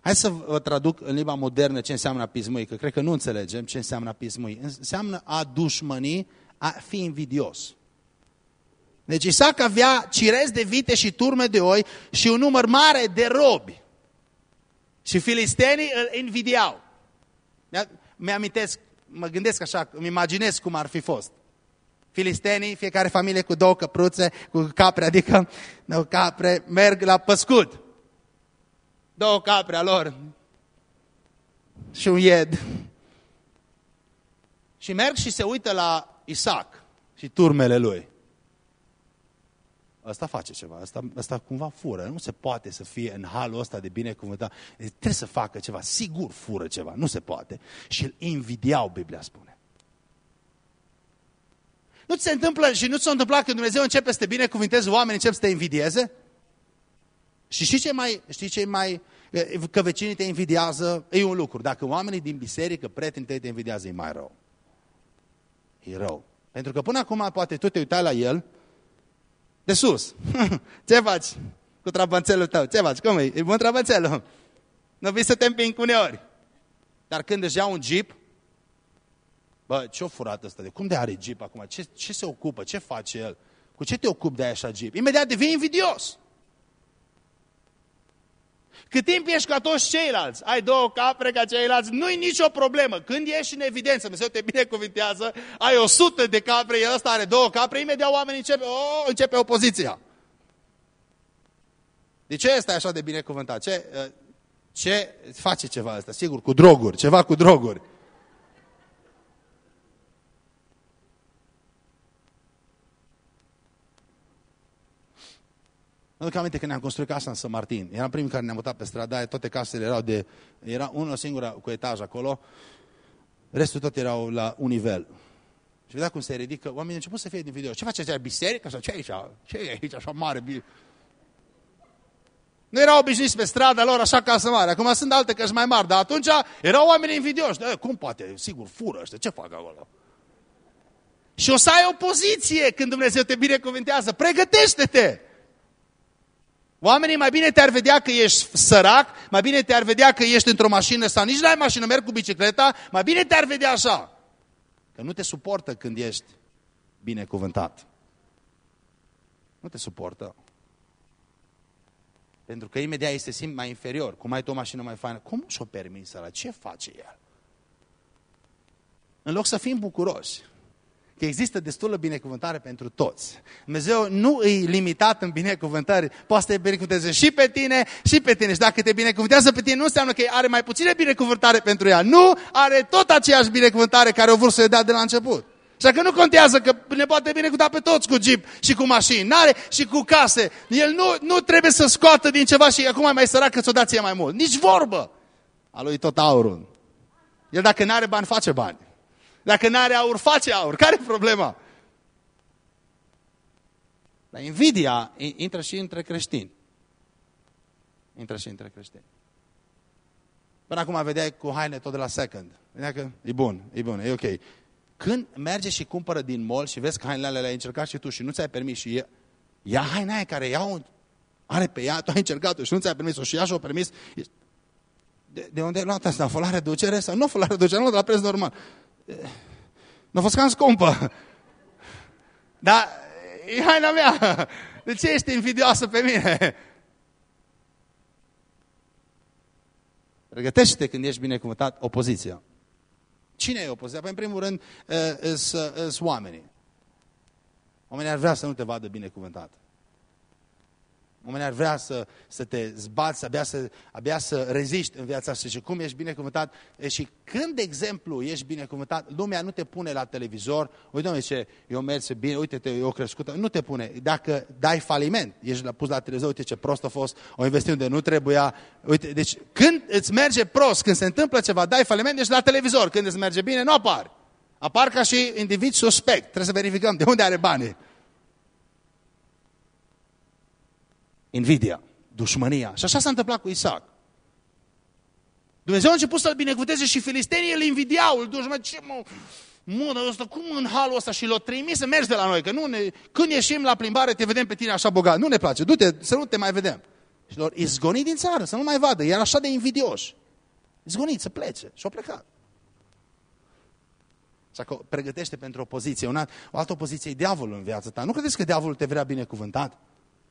Hai să vă traduc în limba modernă ce înseamnă a pismui, că cred că nu înțelegem ce înseamnă a pismui. Înseamnă a dușmăni, a fi invidios. Deci Isaac avea cirezi de vite și turme de oi și un număr mare de robi. Și filistenii îl invidiau. Mi-amintesc, mă gândesc așa, îmi imaginez cum ar fi fost. Filistenii, fiecare familie cu două căpruțe, cu capre, adică două capre, merg la păscut. Două capre a lor și un ied. Și merg și se uită la Isaac și turmele lui. Ăsta face ceva, ăsta, ăsta cumva fură. Nu se poate să fie în halul ăsta de binecuvântare. Trebuie să facă ceva, sigur fură ceva, nu se poate. Și îl invidiau, Biblia spune. Nu ți se întâmplă și nu ți s-a întâmplat când Dumnezeu începe să te binecuvinteze, oamenii încep să te invidieze? Și știi ce mai, știi ce mai, că vecinii te invidiază, e un lucru. Dacă oamenii din biserică, prietenii tăi te invidiază, e mai rău. E rău. Pentru că până acum poate tu te uitai la el de sus. Ce faci cu trabanțelul tău? Ce faci? Cum e? E bun trabanțelul? Nu vii să te împing uneori. Dar când își ia un jeep, bă, ce-o furat ăsta? De cum de are jeep acum? Ce, ce se ocupă? Ce face el? Cu ce te ocupi de așa jeep? Imediat devii invidios. Cât timp ești ca toți ceilalți, ai două capre ca ceilalți, nu-i nicio problemă. Când ești în evidență, Dumnezeu te binecuvintează, ai o sută de capre, el ăsta are două capre, imediat oamenii începe, oh, începe opoziția. De ce este așa de binecuvântat? Ce, uh, ce face ceva asta? Sigur, cu droguri, ceva cu droguri. Mă duc aminte când ne-am construit casa în San Martin. Eram primii care ne-am mutat pe strada aia, toate casele erau de... Era unul singură cu etaj acolo, restul tot erau la un nivel. Și vedea cum se ridică, oamenii au început să fie din video. Ce face aici? Biserică? Sau ce e aici? Ce e aici așa mare? Nu erau obișnuiți pe strada lor așa casă mare. Acum sunt alte căși mai mari, dar atunci erau oameni invidioși. Da, cum poate? Sigur, fură ăștia. Ce fac acolo? Și o să ai o poziție când Dumnezeu te binecuvintează. Pregătește-te! Oamenii mai bine te-ar vedea că ești sărac, mai bine te-ar vedea că ești într-o mașină sau nici n-ai mașină, merg cu bicicleta, mai bine te-ar vedea așa. Că nu te suportă când ești binecuvântat. Nu te suportă. Pentru că imediat ei se simt mai inferior. Cum ai tu o mașină mai faină? Cum și-o permis la Ce face el? În loc să fim bucuroși, că există destulă binecuvântare pentru toți. Dumnezeu nu e limitat în binecuvântări, poate să te binecuvânteze și pe tine și pe tine. Și dacă te binecuvântează pe tine, nu înseamnă că are mai puține binecuvântare pentru ea. Nu, are tot aceeași binecuvântare care o vor să-i dea de la început. Și că nu contează că ne poate binecuvânta pe toți cu jeep și cu mașini, n-are și cu case. El nu, nu trebuie să scoată din ceva și acum e mai sărac că ți-o dați mai mult. Nici vorbă. A lui tot aurul. El dacă nu are bani, face bani. Dacă n-are aur, face aur. Care e problema? Dar invidia intră și între creștini. Intră și între creștini. Până acum vedeai cu haine tot de la second. Vedea că e bun, e bun, e ok. Când merge și cumpără din mall și vezi că hainele alea le-ai încercat și tu și nu ți-ai permis și ia, ia haina aia care iau, are pe ea, tu ai încercat-o și nu ți-ai permis-o și ea și-o permis, De, de unde ai luat asta? A fost la reducere sau nu a fost la reducere? Nu, la preț normal. Nu a fost cam scumpă. Dar e haina mea. De ce ești invidioasă pe mine? Pregătește-te când ești binecuvântat opoziția. Cine e opoziția? Păi, în primul rând, sunt oamenii. Oamenii ar vrea să nu te vadă binecuvântat. Oamenii ar vrea să, să te zbați, abia să, abia să reziști în viața asta și cum ești binecuvântat. Și când, de exemplu, ești binecuvântat, lumea nu te pune la televizor, uite, domnule, ce eu merg bine, uite-te, eu crescută, nu te pune. Dacă dai faliment, ești pus la televizor, uite ce prost a fost, o investit unde nu trebuia. Uite, deci când îți merge prost, când se întâmplă ceva, dai faliment, ești la televizor. Când îți merge bine, nu apar. Apar ca și individ suspect. Trebuie să verificăm de unde are banii. Invidia, dușmânia. Și așa s-a întâmplat cu Isaac. Dumnezeu a început să-l binecuvânteze și filistenii îl invidiau, îl dușmă, ce mă, mână ăsta, cum în halul ăsta și l-o trimis să mergi de la noi, că nu ne, când ieșim la plimbare te vedem pe tine așa bogat, nu ne place, du-te, să nu te mai vedem. Și lor izgonit din țară, să nu mai vadă, era așa de invidioși. Izgonit, să plece și-au plecat. Și că pregătește pentru opoziție. Una, o altă opoziție e diavolul în viața ta. Nu credeți că diavolul te vrea binecuvântat?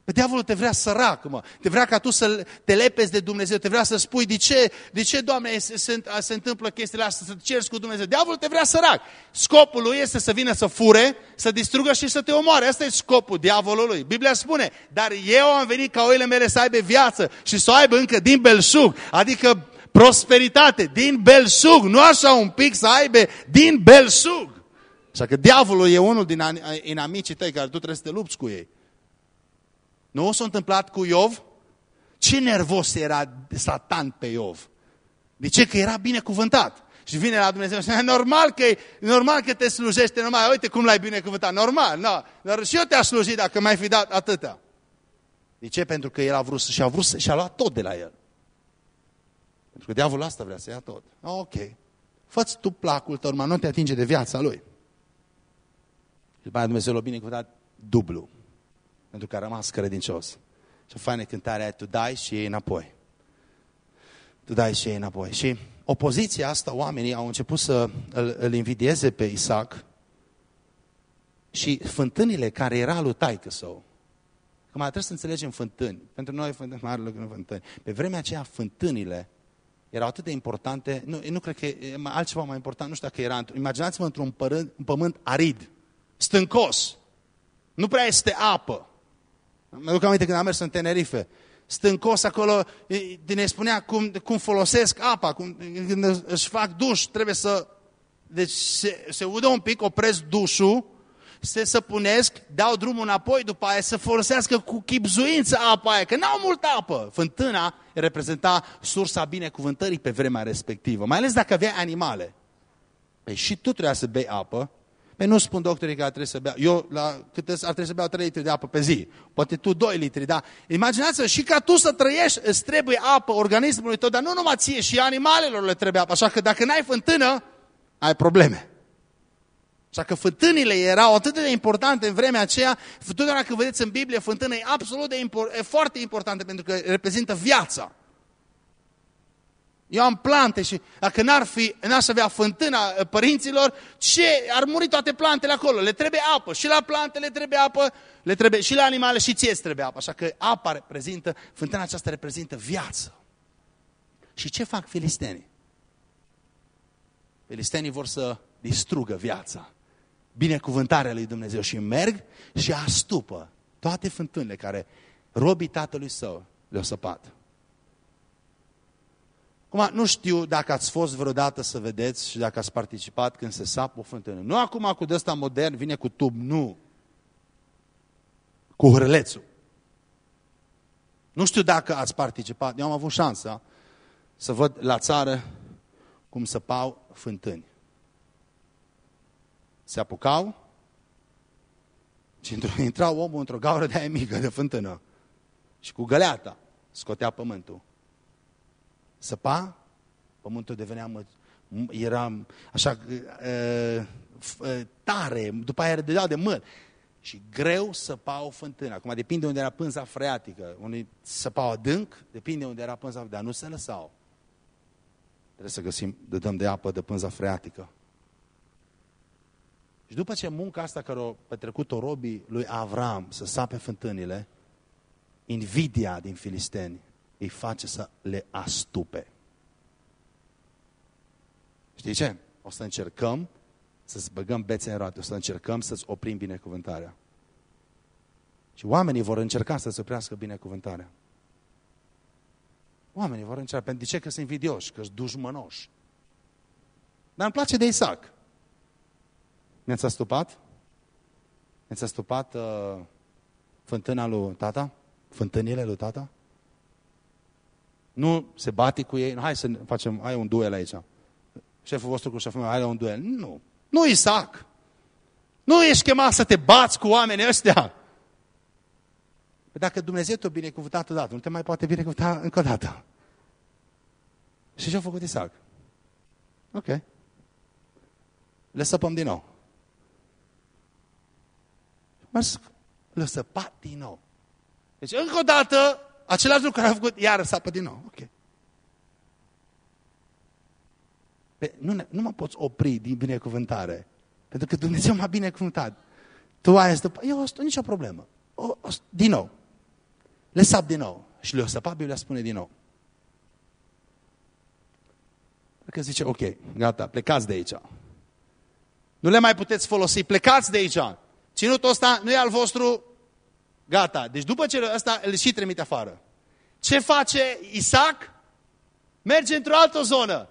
Pe diavolul te vrea sărac, mă. Te vrea ca tu să te lepezi de Dumnezeu. Te vrea să spui de ce, de ce Doamne, se, se, se întâmplă chestiile astea, să te ceri cu Dumnezeu. Diavolul te vrea sărac. Scopul lui este să vină să fure, să distrugă și să te omoare. Asta e scopul diavolului. Biblia spune, dar eu am venit ca oile mele să aibă viață și să o aibă încă din belșug. Adică prosperitate, din belșug. Nu așa un pic să aibă din belșug. Așa că diavolul e unul din inamicii tăi care tu trebuie să te lupți cu ei. Nu s-a întâmplat cu Iov? Ce nervos era Satan pe Iov? De ce? Că era binecuvântat. Și vine la Dumnezeu și spune, normal că, normal că te slujește, normal, uite cum l-ai binecuvântat, normal, no. dar și eu te-aș sluji dacă mai fi dat atâta. De ce? Pentru că el a vrut și a vrut și a luat tot de la el. Pentru că diavolul asta vrea să ia tot. Ok. Fă-ți tu placul tău, nu te atinge de viața lui. Și după aia Dumnezeu l-a binecuvântat dublu pentru că a rămas credincios. Și faină cântarea tu dai și ei înapoi. Tu dai și ei înapoi. Și opoziția asta, oamenii au început să îl, îl invidieze pe Isaac și fântânile care era lui taică său. Că mai trebuie să înțelegem fântâni. Pentru noi fântâni, mare lucru fântâni. Pe vremea aceea fântânile erau atât de importante, nu, nu cred că e altceva mai important, nu știu dacă era, imaginați-vă într-un pământ arid, stâncos, nu prea este apă. Mă duc aminte când am mers în Tenerife. Stâncos acolo, ne spunea cum, cum folosesc apa, cum, când își fac duș, trebuie să... Deci se, se udă un pic, opresc dușul, se săpunesc, dau drumul înapoi după aia să folosească cu chipzuință apa aia, că n-au multă apă. Fântâna reprezenta sursa binecuvântării pe vremea respectivă, mai ales dacă avea animale. Păi și tu trebuia să bei apă, Păi nu spun doctorii că ar trebui să bea. Eu la cât ar trebui să beau 3 litri de apă pe zi. Poate tu 2 litri, da? Imaginați-vă, și ca tu să trăiești, îți trebuie apă organismului tău, dar nu numai ție, și animalelor le trebuie apă. Așa că dacă n-ai fântână, ai probleme. Așa că fântânile erau atât de importante în vremea aceea, totdeauna când vedeți în Biblie, fântână e absolut de import, e foarte importantă pentru că reprezintă viața. Eu am plante și dacă n-ar fi, n-aș avea fântâna uh, părinților, ce ar muri toate plantele acolo? Le trebuie apă. Și la plante le trebuie apă, le trebuie, și la animale și ție trebuie apă. Așa că apa reprezintă, fântâna aceasta reprezintă viață. Și ce fac filistenii? Filistenii vor să distrugă viața, binecuvântarea lui Dumnezeu și merg și astupă toate fântânile care robii tatălui său le-au săpat. Acum, nu știu dacă ați fost vreodată să vedeți și dacă ați participat când se sapă o fântână. Nu acum cu ăsta modern, vine cu tub, nu. Cu hârlețul. Nu știu dacă ați participat, eu am avut șansa să văd la țară cum săpau fântâni. Se apucau și intra omul într-o gaură de aia mică de fântână și cu găleata scotea pământul săpa, pământul devenea, mă, era așa tare, după aia dădeau de măr. Și greu săpau fântână. Acum depinde unde era pânza freatică. Unii săpau adânc, depinde unde era pânza, dar nu se lăsau. Trebuie să găsim, de dăm de apă de pânza freatică. Și după ce munca asta care au petrecut-o robii lui Avram să sape fântânile, invidia din filisteni îi face să le astupe. Știi ce? O să încercăm să-ți băgăm bețe în roate, o să încercăm să-ți oprim binecuvântarea. Și oamenii vor încerca să-ți oprească binecuvântarea. Oamenii vor încerca. Pentru ce? Că sunt invidioși, că sunt dușmănoși. Dar îmi place de Isaac. Mi-ați astupat? Mi-ați astupat uh, fântâna lui tata? Fântânile lui tata? Nu se bate cu ei. Hai să facem, hai un duel aici. Șeful vostru cu șeful meu, hai la un duel. Nu. Nu, Isaac. Nu ești chemat să te bați cu oamenii ăștia. Păi dacă Dumnezeu te-a binecuvântat odată, nu te mai poate binecuvânta încă o dată. Și ce-a făcut Isaac? Ok. Le săpăm din nou. Mers, le săpat din nou. Deci încă o dată, același lucru care a făcut, iar sapă din nou. Ok. Pe, nu, nu mă poți opri din binecuvântare. Pentru că Dumnezeu m-a binecuvântat. Tu ai asta, eu asta, nicio problemă. O, o, din nou. Le sap din nou. Și le-o săpat, Biblia spune din nou. Că zice, ok, gata, plecați de aici. Nu le mai puteți folosi, plecați de aici. Ținutul ăsta nu e al vostru, gata. Deci după ce ăsta îl și trimite afară. Ce face Isaac? Merge într-o altă zonă.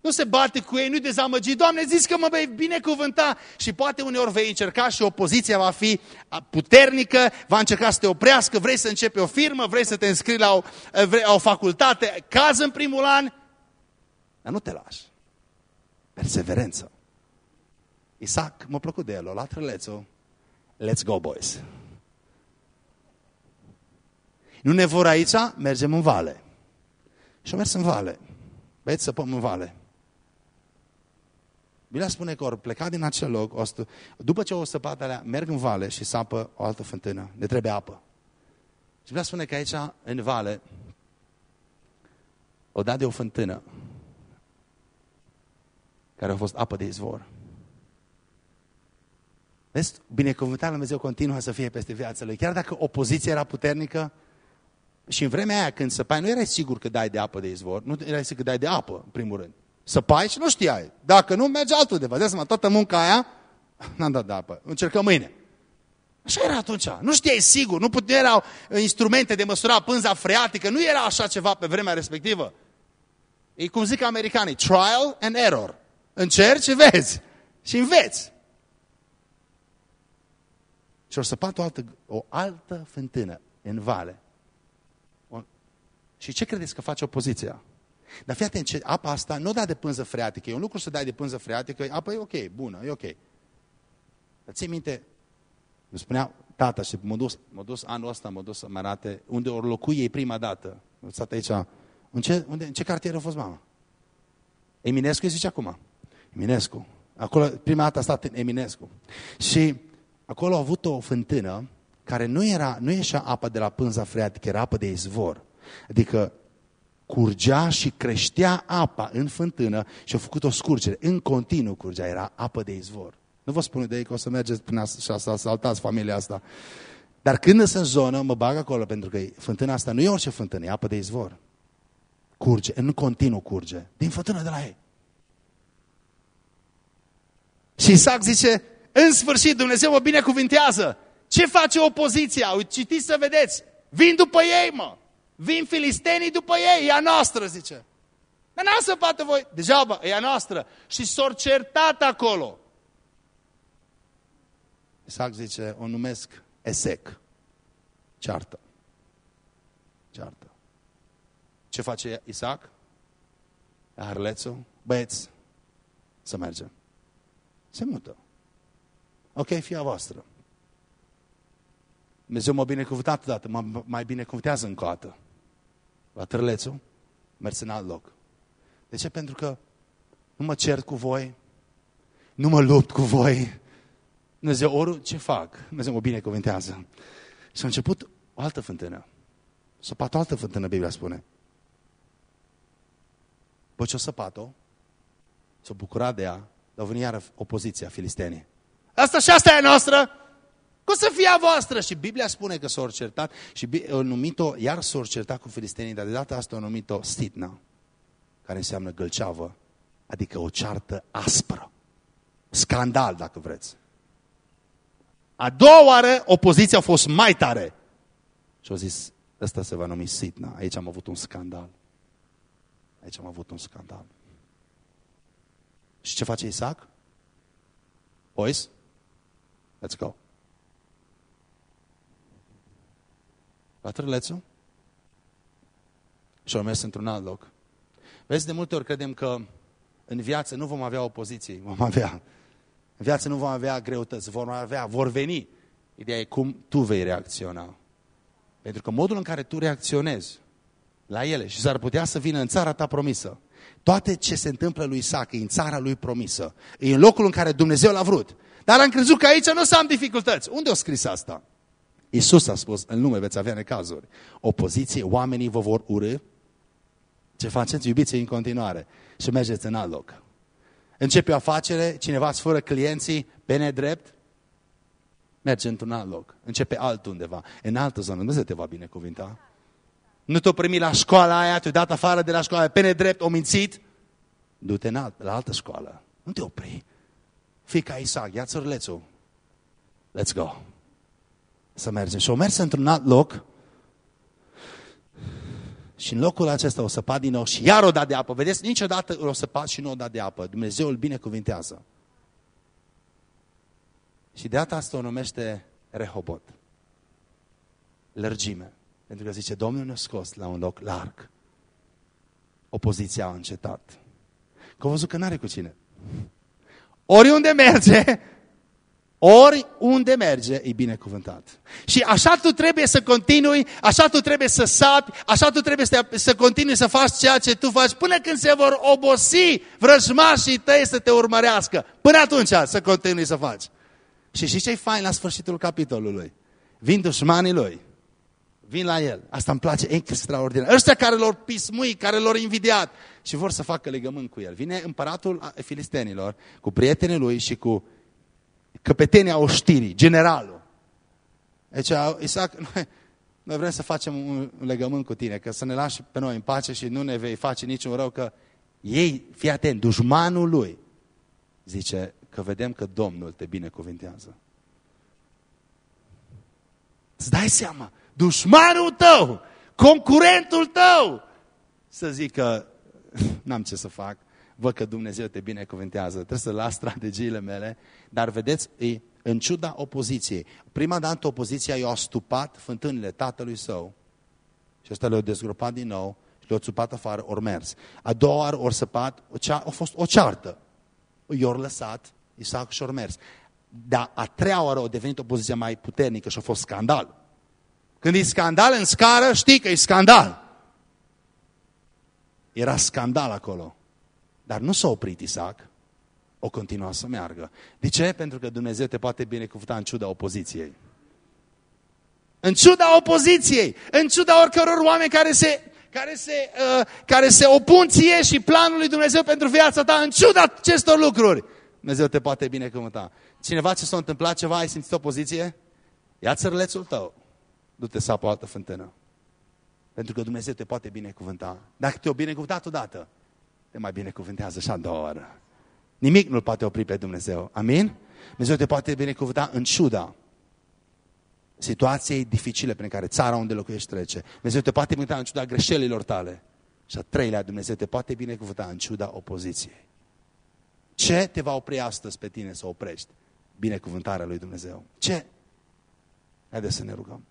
Nu se bate cu ei, nu-i dezamăgi. Doamne, zici că mă vei binecuvânta. Și poate uneori vei încerca și opoziția va fi puternică, va încerca să te oprească, vrei să începi o firmă, vrei să te înscrii la o, la o facultate, caz în primul an, dar nu te lași. Perseverență. Isaac, m-a plăcut de el, o luat rălețul, let's go boys. Nu ne vor aici, mergem în vale. Și au mers în vale. Băieți, săpăm în vale. Biblia spune că ori pleca din acel loc, o stă, după ce o săpat alea, merg în vale și sapă o altă fântână. Ne trebuie apă. Și Biblia spune că aici, în vale, o dat de o fântână care a fost apă de izvor. Vezi, binecuvântarea Lui Dumnezeu continuă să fie peste viața lui. Chiar dacă opoziția era puternică, și în vremea aia când săpai, nu erai sigur că dai de apă de izvor, nu erai sigur că dai de apă, în primul rând. Săpai și nu știai. Dacă nu, merge altul de vă seama, toată munca aia, n-am dat de apă, încercăm mâine. Așa era atunci. Nu știai sigur, nu puteau, erau instrumente de măsura pânza freatică, nu era așa ceva pe vremea respectivă. E cum zic americanii, trial and error. Încerci și vezi. Și înveți. Și au săpat o altă, o altă fântână în vale. O... Și ce credeți că face opoziția? Dar fii atent, ce, apa asta nu da de pânză freatică. E un lucru să dai de pânză freatică, apa e ok, bună, e ok. Dar ții minte, îmi spunea tata și m-a dus, m-a dus anul ăsta, m-a dus să mă arate unde ori locui ei prima dată. Am stat aici. În ce, unde, în ce cartier a fost mama? Eminescu îi zice acum. Eminescu. Acolo, prima dată a stat în Eminescu. Și acolo a avut o fântână care nu era, nu ieșea apă de la pânza freatică, era apă de izvor. Adică curgea și creștea apa în fântână și a făcut o scurgere. În continuu curgea, era apă de izvor. Nu vă spun de ei că o să mergeți până și să asaltați familia asta. Dar când sunt în zonă, mă bag acolo, pentru că fântâna asta nu e orice fântână, e apă de izvor. Curge, în continuu curge, din fântână de la ei. Și Isaac zice, în sfârșit Dumnezeu mă binecuvintează. Ce face opoziția? Citiți să vedeți. Vin după ei, mă. Vin filistenii după ei, e a noastră, zice. Dar n-a să poate voi. Degeaba, e a noastră. Și s-or certat acolo. Isaac zice, o numesc Esec. Ceartă. Ceartă. Ce face Isaac? Harlețul, băieți, să mergem. Se mută. Ok, fia voastră. Dumnezeu m-a binecuvântat odată, mă mai binecuvântează încă o dată. La trălețul, mers în alt loc. De ce? Pentru că nu mă cert cu voi, nu mă lupt cu voi. Dumnezeu, ori ce fac? Dumnezeu mă binecuvântează. Și a început o altă fântână. S-a o altă fântână, Biblia spune. După ce o săpat-o, s-a bucurat de ea, dar a venit iară opoziția filistenii. Asta și asta e noastră! Cum să fie a voastră? Și Biblia spune că s-au certat și au numit-o, iar s-au certat cu filistenii, dar de data asta au numit-o Stitna, care înseamnă gălceavă, adică o ceartă aspră. Scandal, dacă vreți. A doua oară, opoziția a fost mai tare. Și au zis, ăsta se va numi Sitna. Aici am avut un scandal. Aici am avut un scandal. Și ce face Isaac? Boys, let's go. La trălețul și au mers într-un alt loc. Vezi, de multe ori credem că în viață nu vom avea opoziții, vom avea. În viață nu vom avea greutăți, vom avea, vor veni. Ideea e cum tu vei reacționa. Pentru că modul în care tu reacționezi la ele și s-ar putea să vină în țara ta promisă, toate ce se întâmplă lui Isaac e în țara lui promisă. E în locul în care Dumnezeu l-a vrut. Dar am crezut că aici nu o să am dificultăți. Unde a scris asta? Iisus a spus, în lume veți avea necazuri. Opoziție, oamenii vă vor urâ. Ce faceți? Iubiți în continuare și mergeți în alt loc. Începe o afacere, cineva îți fără clienții, pe nedrept, merge într-un alt loc. Începe alt undeva, în altă zonă. Dumnezeu te va binecuvinta. Nu te-o primi la școala aia, te-o dat afară de la școală, pe nedrept, o mințit, du-te în alt, la altă școală. Nu te opri. Fii ca Isaac, ia țărlețul. Let's go. Să mergem. Și o mers într-un alt loc și în locul acesta o săpat din nou și iar o dat de apă. Vedeți, niciodată o săpat și nu o dat de apă. Dumnezeu îl binecuvintează. Și de data asta o numește Rehobot. Lărgime. Pentru că zice, Domnul ne-a scos la un loc larg. Opoziția a încetat. Că au văzut că n-are cu cine. Oriunde merge, Oriunde merge, e binecuvântat. Și așa tu trebuie să continui, așa tu trebuie să sapi, așa tu trebuie să, să continui să faci ceea ce tu faci, până când se vor obosi vrăjmașii tăi să te urmărească. Până atunci să continui să faci. Și știi ce e fain la sfârșitul capitolului? Vin dușmanii lui. Vin la el. Asta îmi place extraordinar. Ăștia care l-au pismui, care l-au invidiat și vor să facă legământ cu el. Vine împăratul filistenilor cu prietenii lui și cu căpetenia oștirii, generalul. Deci, Isaac, noi, noi vrem să facem un legământ cu tine, că să ne lași pe noi în pace și nu ne vei face niciun rău, că ei, fii atent, dușmanul lui, zice că vedem că Domnul te binecuvintează. Îți dai seama, dușmanul tău, concurentul tău, să zică, n-am ce să fac, văd că Dumnezeu te binecuvintează, trebuie să las strategiile mele, dar vedeți, e în ciuda opoziției. Prima dată opoziția i-a stupat fântânile tatălui său și ăsta le-a dezgropat din nou și le-a țupat afară, ori mers. A doua oară ori săpat, a fost o ceartă. I-or lăsat, Isaac și-or mers. Dar a treia oară a devenit opoziția mai puternică și a fost scandal. Când e scandal în scară, știi că e scandal. Era scandal acolo. Dar nu s-a oprit Isaac, o continua să meargă. De ce? Pentru că Dumnezeu te poate binecuvânta în ciuda opoziției. În ciuda opoziției, în ciuda oricăror oameni care se, care se, uh, care se opun ție și planului Dumnezeu pentru viața ta, în ciuda acestor lucruri, Dumnezeu te poate binecuvânta. Cineva ce s-a întâmplat ceva, ai simțit opoziție? Ia țărlețul tău, du-te sapă o altă fântână. Pentru că Dumnezeu te poate binecuvânta. Dacă te-o binecuvântat odată, te mai binecuvântează și a doua oară. Nimic nu-L poate opri pe Dumnezeu. Amin? Dumnezeu te poate binecuvânta în ciuda situației dificile prin care țara unde locuiești trece. Dumnezeu te poate binecuvânta în ciuda greșelilor tale. Și a treilea, Dumnezeu te poate binecuvânta în ciuda opoziției. Ce te va opri astăzi pe tine să oprești? Binecuvântarea lui Dumnezeu. Ce? Haideți să ne rugăm.